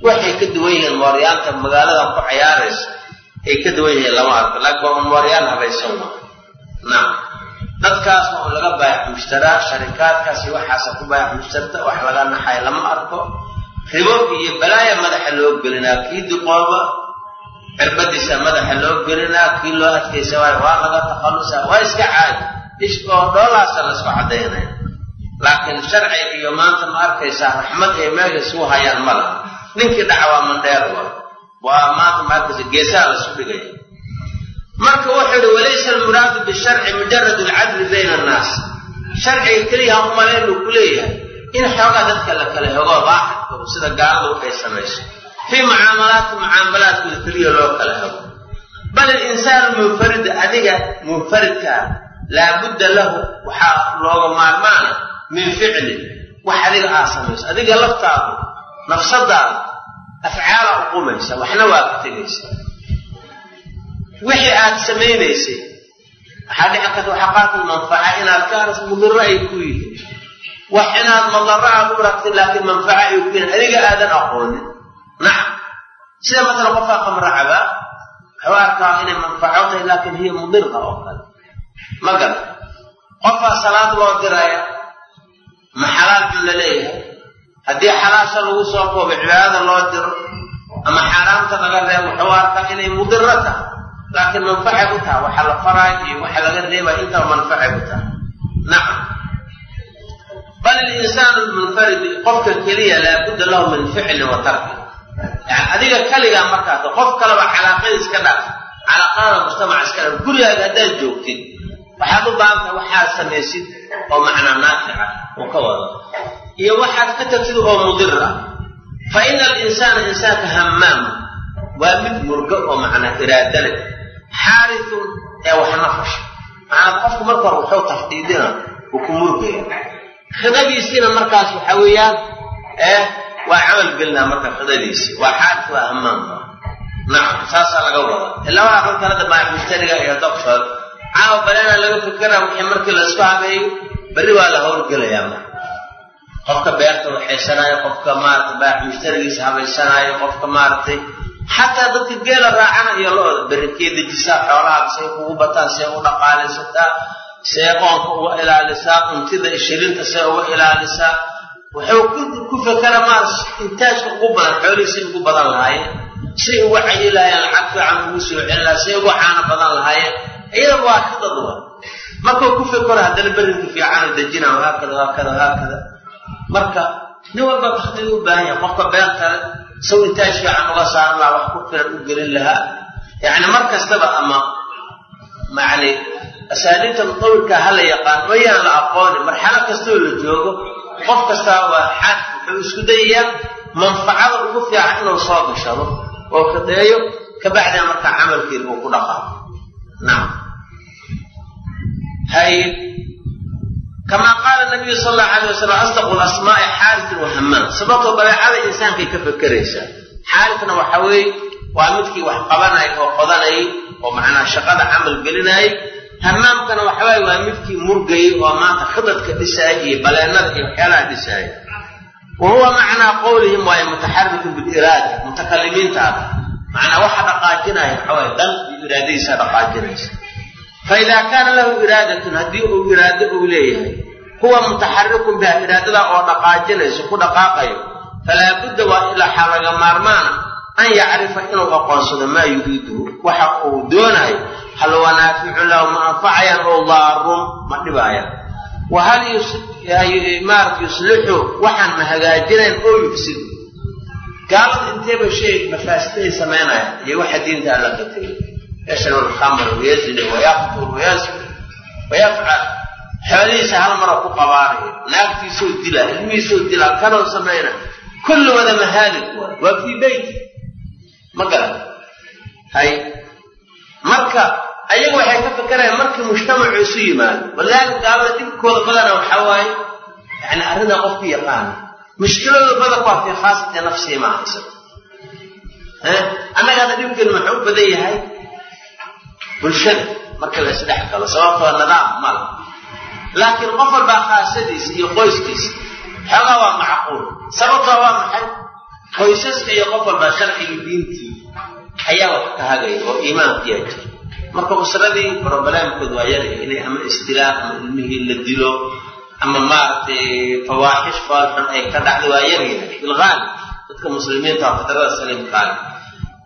waxay ka duwan yihiin mooryaanta magaalada ku cayaaraysa ay ka duwan yihiin lama arko. Laakiin waa un mooryaan habaysan waa nacam dadkaas waa un laga baayac mushtaraa sharikaadkaas iyo waxaasa ku baayac mushtarta wax laga naxay lama arko. Ribo iyo balaaya madaxa loo gelinaa kii diqooba cirbadiisa madaxa loo gelinaa kii loo adkaysa waay waa laga takhallusaa waa iska caadi ishkoo dhoolaasa la isku caddaynaya laakiin sharci iyo maanta ma arkaysaa raxmad ay meesha isugu hayaan ma laha ninkii dhaca waa mandheer wa waa maanta ma arkaysa geesaha laisu dhigaya marka wuxuu yihi walaysa almuraadu bisharci mujarad alcadli bayna annaas. Sharciga keliya ha umalayn uu ku leeyahay. In xoogaa dadka la kala hego daaxidkooda sida gaaladu waxay samayso. Fii mucaamalaati mucaamalaadkooda keliya loo kala hego. Bal alinsaanu munfarida adiga munfaridkaa laabudda lahu waxaa looga maarmaana min ficlin wax adiga aad samayso. Adiga laftaadu nafsadaada afcaala uqumaysa waxna waa ka tegaysa wixii aad samaynaysay. Waxaa dhici karta qaarkood manfaca inaad ka aras mudaro ay ku yihiin wax inaad madaro aad u ragtay laakiin manfaca ay ku yihiin adiga aadan aqoonin. Nacam sida masalan qofkaa khamra cabaa waxuu arkaa inay manfaco tahay laakiin hiya mudirra oo kale. Ma gala qofkaa salaad loo diraya ma xalaal buu la leeyahay. Haddii xalaasha lagu soo koobo cibaadada loo diro ama xaaraamta laga reebo wuxuu arkaa inay mudiro tahay laakiin manfacay u tahay. Waxa la faraayo iyo waxa laga reebaya intaba manfacay u tahay. Nacam bal alinsaanu lmunfaridi qofka keliya laabudda lahu min ficlin wa tarki. Yani adiga kaligaa markaas qof kaleba calaaqadiis ka dhaaf calaaqaada mujtamaca iska dhaaf gurigaaga haddaad joogtid waxaad u baahan tahay waxaad samaysid oo macnaa naafica uu ka wado. Iyo waxaad ka tagtid oo mudir ah fa ina alinsaana insaanka hammaam waa mid murgo oo macnaa iraada leh xaarisun ee waxna fasha. Macnaa qofku marka hore wuxuu tafdiidina uu ku murgaya khidadiisiina markaas waxa weeyaan eh waa camal gelinaa marka khidadiisii waa xaaris waa hammaam nacam saasaa laga wada kan kalada baa mushtariga iyo doctor caawa baleena laga fikera wixii markii la isku habeeyo berri waa la howlgelayaa marka. Qofka beerta waxaysanaayo qofka maarata baax mushtarigiisa qofka maaragtay xataa dadka geela raacana iyo lo-da berikee dejisaa xoolaha say kugu bataan see u dhaqaalaysataa see qoonka uga ilaalisaa untida shilinta see uga ilaalisaa. Wuxuu ku fekera maar intaajka ugu badan xoolihiisay ugu badan lahaayeen. Say uga cayilaayeen lacag fiican ugu soo celilaa say uga caano badan lahaayeen. Iyada waa khidad wa markuu ku fekero haddana berinka fiicanu dejina haakada haakada haakada marka nin walba takdiid u baahan yahay qofka beertale saw intaaj fiican uga saaran lahaa wax ku filan u gelin lahaa. Yacni mar kastaba ama macni asaaliibta mutawilka ha la yaqaan mayaan la aqooni marxalo kastoo la joogo qof kastaa waa xad wuxuu isku dayayaa manfacada ugu fiican inuu soo gashado oo kadeeyo kabacdina markaa camalkeeda uu ku dhaqaaqo nacam hay kamaa qaala nabiyu sal allahu alayh wasalam asdaqu lasmaai xaarisun wa hammaan sababtoo dabeecada insaankay ka fekeraysaa xaarisna waxa weeye waa midkii wax qabanay oo qodanayay oo macnaa shaqada camal gelinayay hamaamkana waxawaaye waa midkii murgayay oo maanta khidadka dhisaaya iyo baleennada iyo waxyaalaha dhisaaya wa huwa macnaa qowlihim waaye mutaxarikun biliraada mutakalimiintaada macnaa waxa dhaqaajinaya waxawaaye dan iyo iraadadiisa dhaqaajinaysa faidaa kaana lahu iraadatun haddii uu iraado uu leeyahay huwa mutaxarikun biha iraadada oo dhaqaajinayso ku dhaqaaqayo falaa budda waa ilaa laga maarmaana an yacrifa inuu aqoonsado maa yuriiduhu waxa uu doonayo hal huwa naaficun lahu ma anfacayaan oo daarun ma dhibaayaan wa hal maarata yuslixu waxaan ma hagaajinayn oo yufsidu gaalada inteeba shay mafaasiday samaynayaan iyo waxa diinta alla ka tegay yashrabu alkhamr wayazini wayaqtul wayasri wayafcal xoolihiisa hal mara ku qabaanaya naagtiisoo dila ilmihiisoo dila kanoo samayna kullu wada mahaalik waay waa fii beyti ma garan hay marka ayagu waxay ka fakerayaan markii mujtamacu isu yimaado walaakin gaalada dhibkooda badana waxaa waaye yani arrintaa qofku yaqaana mushkiladooda badanku waa fii khaasati nafsihi ma haysan annaga hadda dhibkeenu maxuu u badan yahay bulshada marka la isdhex galo sababtoo nidaam mala laakiin qof walbaa khaasadiisa iyo qoyskiisa xoogaa waa macquul. Sababtoo waa maxay? Qoysaska iyo qof walbaa sharciga diintii ayaa wax ka hagaya oo iimaankiyaa jira marka usradii broblemkood waa yaraya inay ama isdilaan ama ilmihii la dilo ama maaragtay fawaaxish foolxun ay ka dhacdo waa yaryahay bilgaali dadka muslimiinta waa fidrada saliimkaale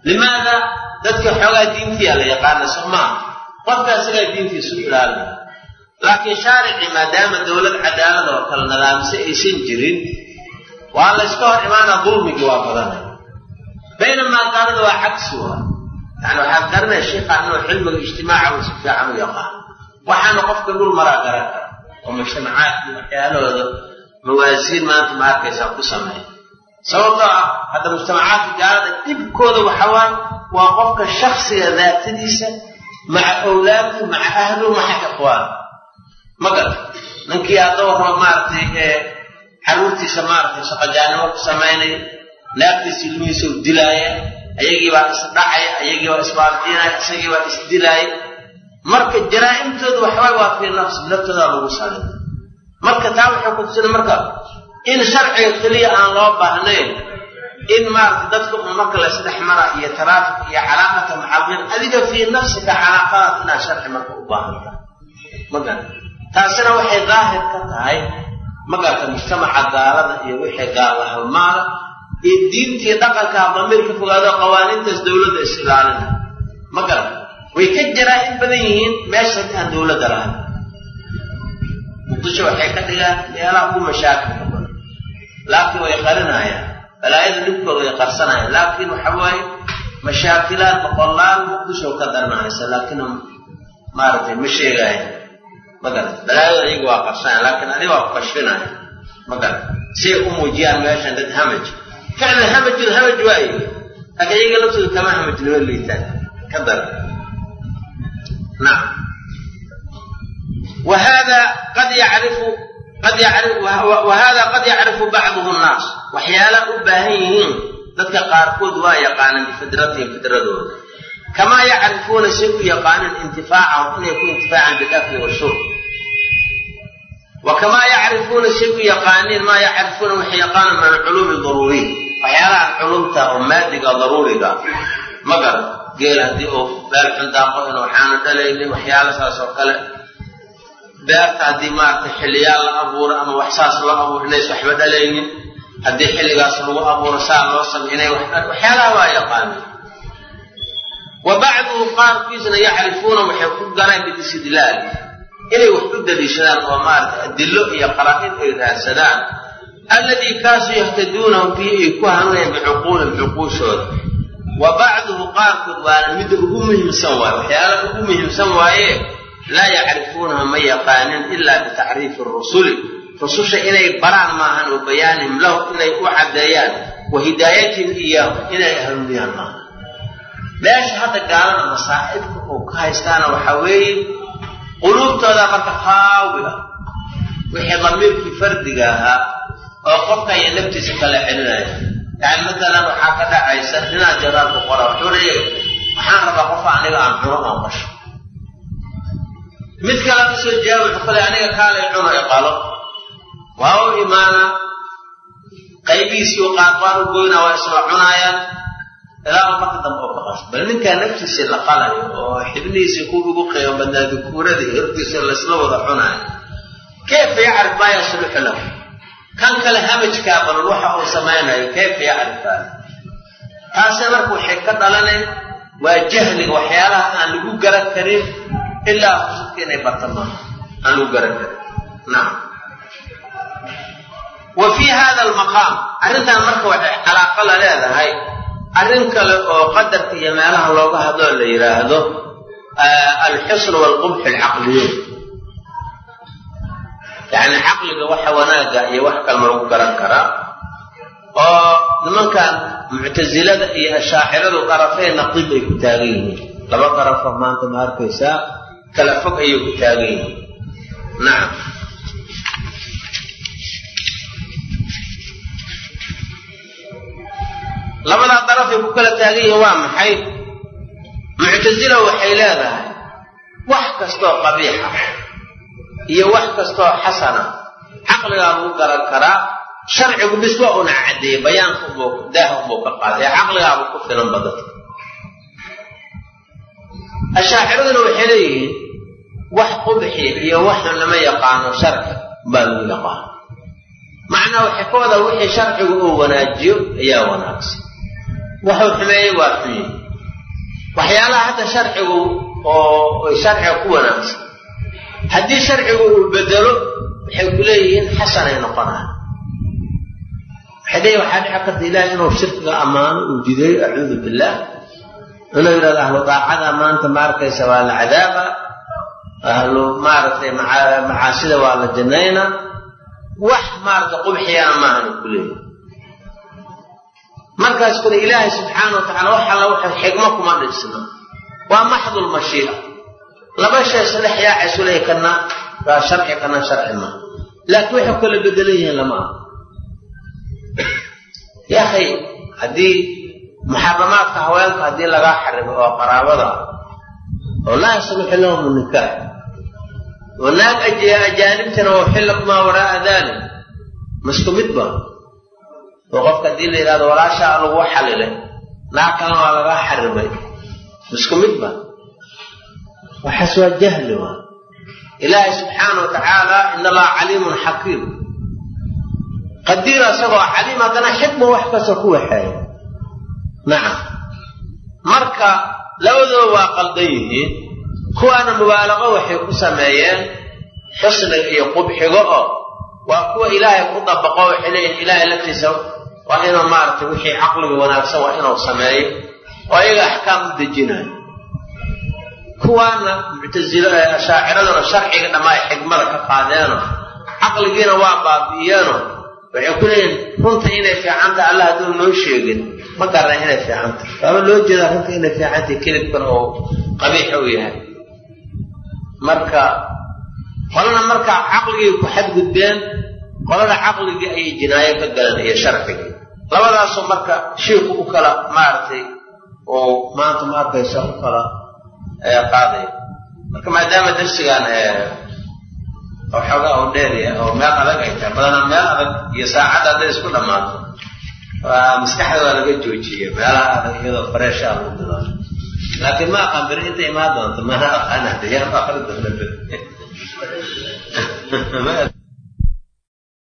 limaada dadka xoogaa diintiyaa la yaqaana soo maaha isagaa diintiisu ilaalina laakiin shaarici maadaama dowlad cadaalad oo kale nadaamse aysan jirin waa la yska hor imaanaa dulmigii waa badanay. Baynamaa gaalada waa cagsi waa. Yani waxaad garanaya sheikha inuu cilmiga ijtimaaca uu si fiican u yaqaan. Waxaana qofka dhul maraa garan kara oo mujtamacaad iyo waxyaalahooda mawaasiin maanta ma arkaysaa ku sameeya sababtoo ah hadda mujtamacaadka gaalada dhibkooda waxawaaye waa qofka shaksiga daatadiisa maca awlaadu maca ahlu maca ikhwaan. Ma garta ninkii hadduu rabo maaragtay caruurtiisa maaragtay shaqajaanimo ku samaynaya naagtiisa ilmihiisa u dilaaya ayagii baa isdhacaya ayagii baa isbaardiinaya isagii baa isdilaaya marka jaraa'imtooda waxawaaye waa fii nafsi naftoodaa lagu salay marka taa waxay kutusina marka in sharciga keliya aan loo baahnayn in maaragtay dadka un marka la mara iyo taraafik iyo calaaqata macalqin adiga fii nafsika calaaqadaad inaad sharci marka u baahan tahay ma garata taasina waxay daahir ka tahay ma garata mujtamaca gaalada iyo wixii gaalla halmaala iyo diintii dhaqankaa damiir ka fogaado qawaaniintaas dowladda is ilaalina ma garata way ka jaraa in badan yihiin meeshan aan dowladda lahayn. Dusha waxay ka dhigaan meelaha ugu mashaakilka laakiin way qarinayaan. Balaayada dhibkooda way qarsanayaan. Laakiin waxa waaye mashaakilaad boqolaal muqdisho ka daranaysa laakiin maaragtay ma sheegaayan magarata balaayada iyaga waa qarsanaya laakiin adiga waa kashfinaya magarata siay u muujiyaan meeshan dad hamaj. Ficlan hamajun hamaj waaye. Laakiin iyaga laftooda kama hamajnimo liitaan. Ka daran nacam wahada qad yacrifu yacrif wahada qad yacrifu bacduhu nnaas waxyaala u baahan yihiin dadka qaarkood waa yaqaanaan bifidratihim fidradooda kamaa yacrifuuna say u yaqaaneen intifaacahum inay ku intifaacaan bilakli washurb wa kamaa yacrifuuna say u yaqaaniin maa yacrifuuna waxay yaqaanaan min alculuumi daruuriya waxyaalahan culumta oo maadiga daruuriga ma garan geel haddii uu beel xundaaqo in waxaana dhalaynin waxyaala saas oo kale beerta haddii maaragtay xilliyaal la abuuro ama wax saas loo abuuro inays waxba dhalaynin haddii xilligaas lagu abuuro saa loo samay inay waxyaalaha waa yaqaaneen wa bacduhu qaarkiisna yacrifuuna waxay ku garaan bilistidlaal inay wax u daliishadaan oo maaragtay adillo iyo qaraa'in ay raadsadaan. Alladii kaasu yahtaduunahum bihi ay ku hanuunayaan bicuquulihim cuquushooda wa bacduhu qaarkood waana midda ugu muhiimsan waaye waxyaalaha ugu muhiimsan waaye laa yacrifuunaha ma yaqaanin ilaa bitacriifi rusuli rususha inay baraan maahan wa bayaanihim lahu inay u caddeeyaan wa hidaayatihim iyaahu inay hanuuniyaan maaha meesha hadda gaalada masaa'ibka oo ka haystaana waxaa weeye quluubtooda marka haawi ah wixii damiirkii fardiga ahaa oo qofka iyo naftiisa kala celinaya yani matalan waxaa ka dhacaysa ninaa jaraalku qora wuxuu leeyahay waxaan rabaa qofa aniga aan cuno oon qasho mid kale ka soo jawaab wuxuu kale aniga kaalay cuno i qalo waa u imaana qaybihiisii qaaqaan u goyna waa isla cunaayaan ilaa u marka dambe oo ka qasho bal ninkaa naftiisii la qalayo oo xibnihiisii ku ugu qiimo badnaa hortiisa laysla wada cunaayo kayfa yacrif maa yasluxu lahu. Kan kale hamajkaa balan waxa uu samaynayo kayfa yacrifaa taase marka waxay ka dhalaneen waa jahliga waxyaalaha aan lagu garan karin ilaa rusulka inay barta maaha aan lagu garan karin nacam wa fii hada almaqaam arrintan marka waxay calaaqa la leedahay. Arrin kale oo qadarka iyo meelaha looga hadloo la yidhaahdo alxusn waalqubx alcaqliyoon yacni caqliga waxa wanaagga iyo wax kalma lagu garan karaa oo nimankan muctasilada iyo ashaaciradu darafee naqib ay ku taagan yihiin. Laba darafo maanta ma arkaysaa kala fog ayay ku taagan yihiin nacam labadaa darafay ku kala taagan yihiin waa maxay muctasila waxay leedahay wax kastoo qabiixa iyo wax kastoo xasana caqligaa lagu garan karaa sharcigu bis waa una caddeeyey bayaanka ubuu daaha ubuu ka qaaday caqligaaba ku filan badada ashaaciraduna waxay leeyihiin wax qubxi iyo waxa lama yaqaano sharci baa lagu waxay ka wadaa wixii sharcigu uu wanaajiyo ayaa wanaagsan. Waxuu xumeeyey waa xunye waxyaalaha hadda sharcigu oo sharciga ku wanaagsan haddii sharcigu uu bedelo waxay ku leeyihiin xasanay noqonaan. Waxay waxaa dhici karta ilaah inuu shirkiga ammaano uu jideeyo acuudu billaah. Inuu yidhahdo ahlu daacada maanta ma waa la cadaaba ahlu maaragtay macaasida waa la jannayna wax maaragtay qubxiyana maahan ku leeyihiin markaas kuna ilaahay subxaana wa tacala wax alla waxa xigmo kuma dhisna waa maxdul mashiica laba shay saddex yaacaysu leey kana waa sharci kana sharci maaha laakiin waxay kala bedelan yihiin lama yaakhay haddii muxaramaadka haweenka haddii lagaa xarimo oo qaraabada oo laa yasluxu oo naag ajaanibtana oo xilla maa waraa'a dalik masku mid ba. Oo qofka haddii la yidhahdo walaashaa lagu xalilay naag kalena waa lagaa xarimay. Masku mid ba. Waxaas waa jahli waa ilaahay subxaana wa tacaala in allaha caliimun xakiim. Qadiir isagoo caliim haddana xikma wax kastoo ku waxeeya nacam marka labadooba waa qaldan yihiin kuwaana mubaalaqo waxay ku sameeyeen xusniga iyo qubxiga oo waa kuwa ilaahay ku dabaqo waxay leeyihiin ilaahay laftiisa waa inuu maaragtay wixii caqliga wanaagsan waa inuu sameeyo oo ayaga axkaam u dejinayo kuwaana muctasilo ashaaciraduna sharciga dhammaa xigmada ka qaadeeno caqligiina waa baabi'iyeeno waxay ku leeyihiin runta inay fiicantahay allah hadduu noo sheegin ma garana inay fiicantahy waaba loo jeedaa runta inay fiicantahay kelibkan oo qabiixa u yahay marka qolana markaa caqligii ku xadgudbeen qolada caqligii ayay jinaayo ka galeen iyo sharcigii labadaasoo marka shiiku u kala maaragtay oo maanta ma arkaysa u kala qaaday. Marka maadaama darsigan waxoogaa u dheerya oo meel adag ay tahay badanaa meel adag iyo saacadda hadday isku dhammaato maskaxda waa laga joojiya meelaha adag iyadoo fareesha lagu bilaabo laakiin ma aqaan beri inta imaan doonto mana aqaan hadda yaa aqri doona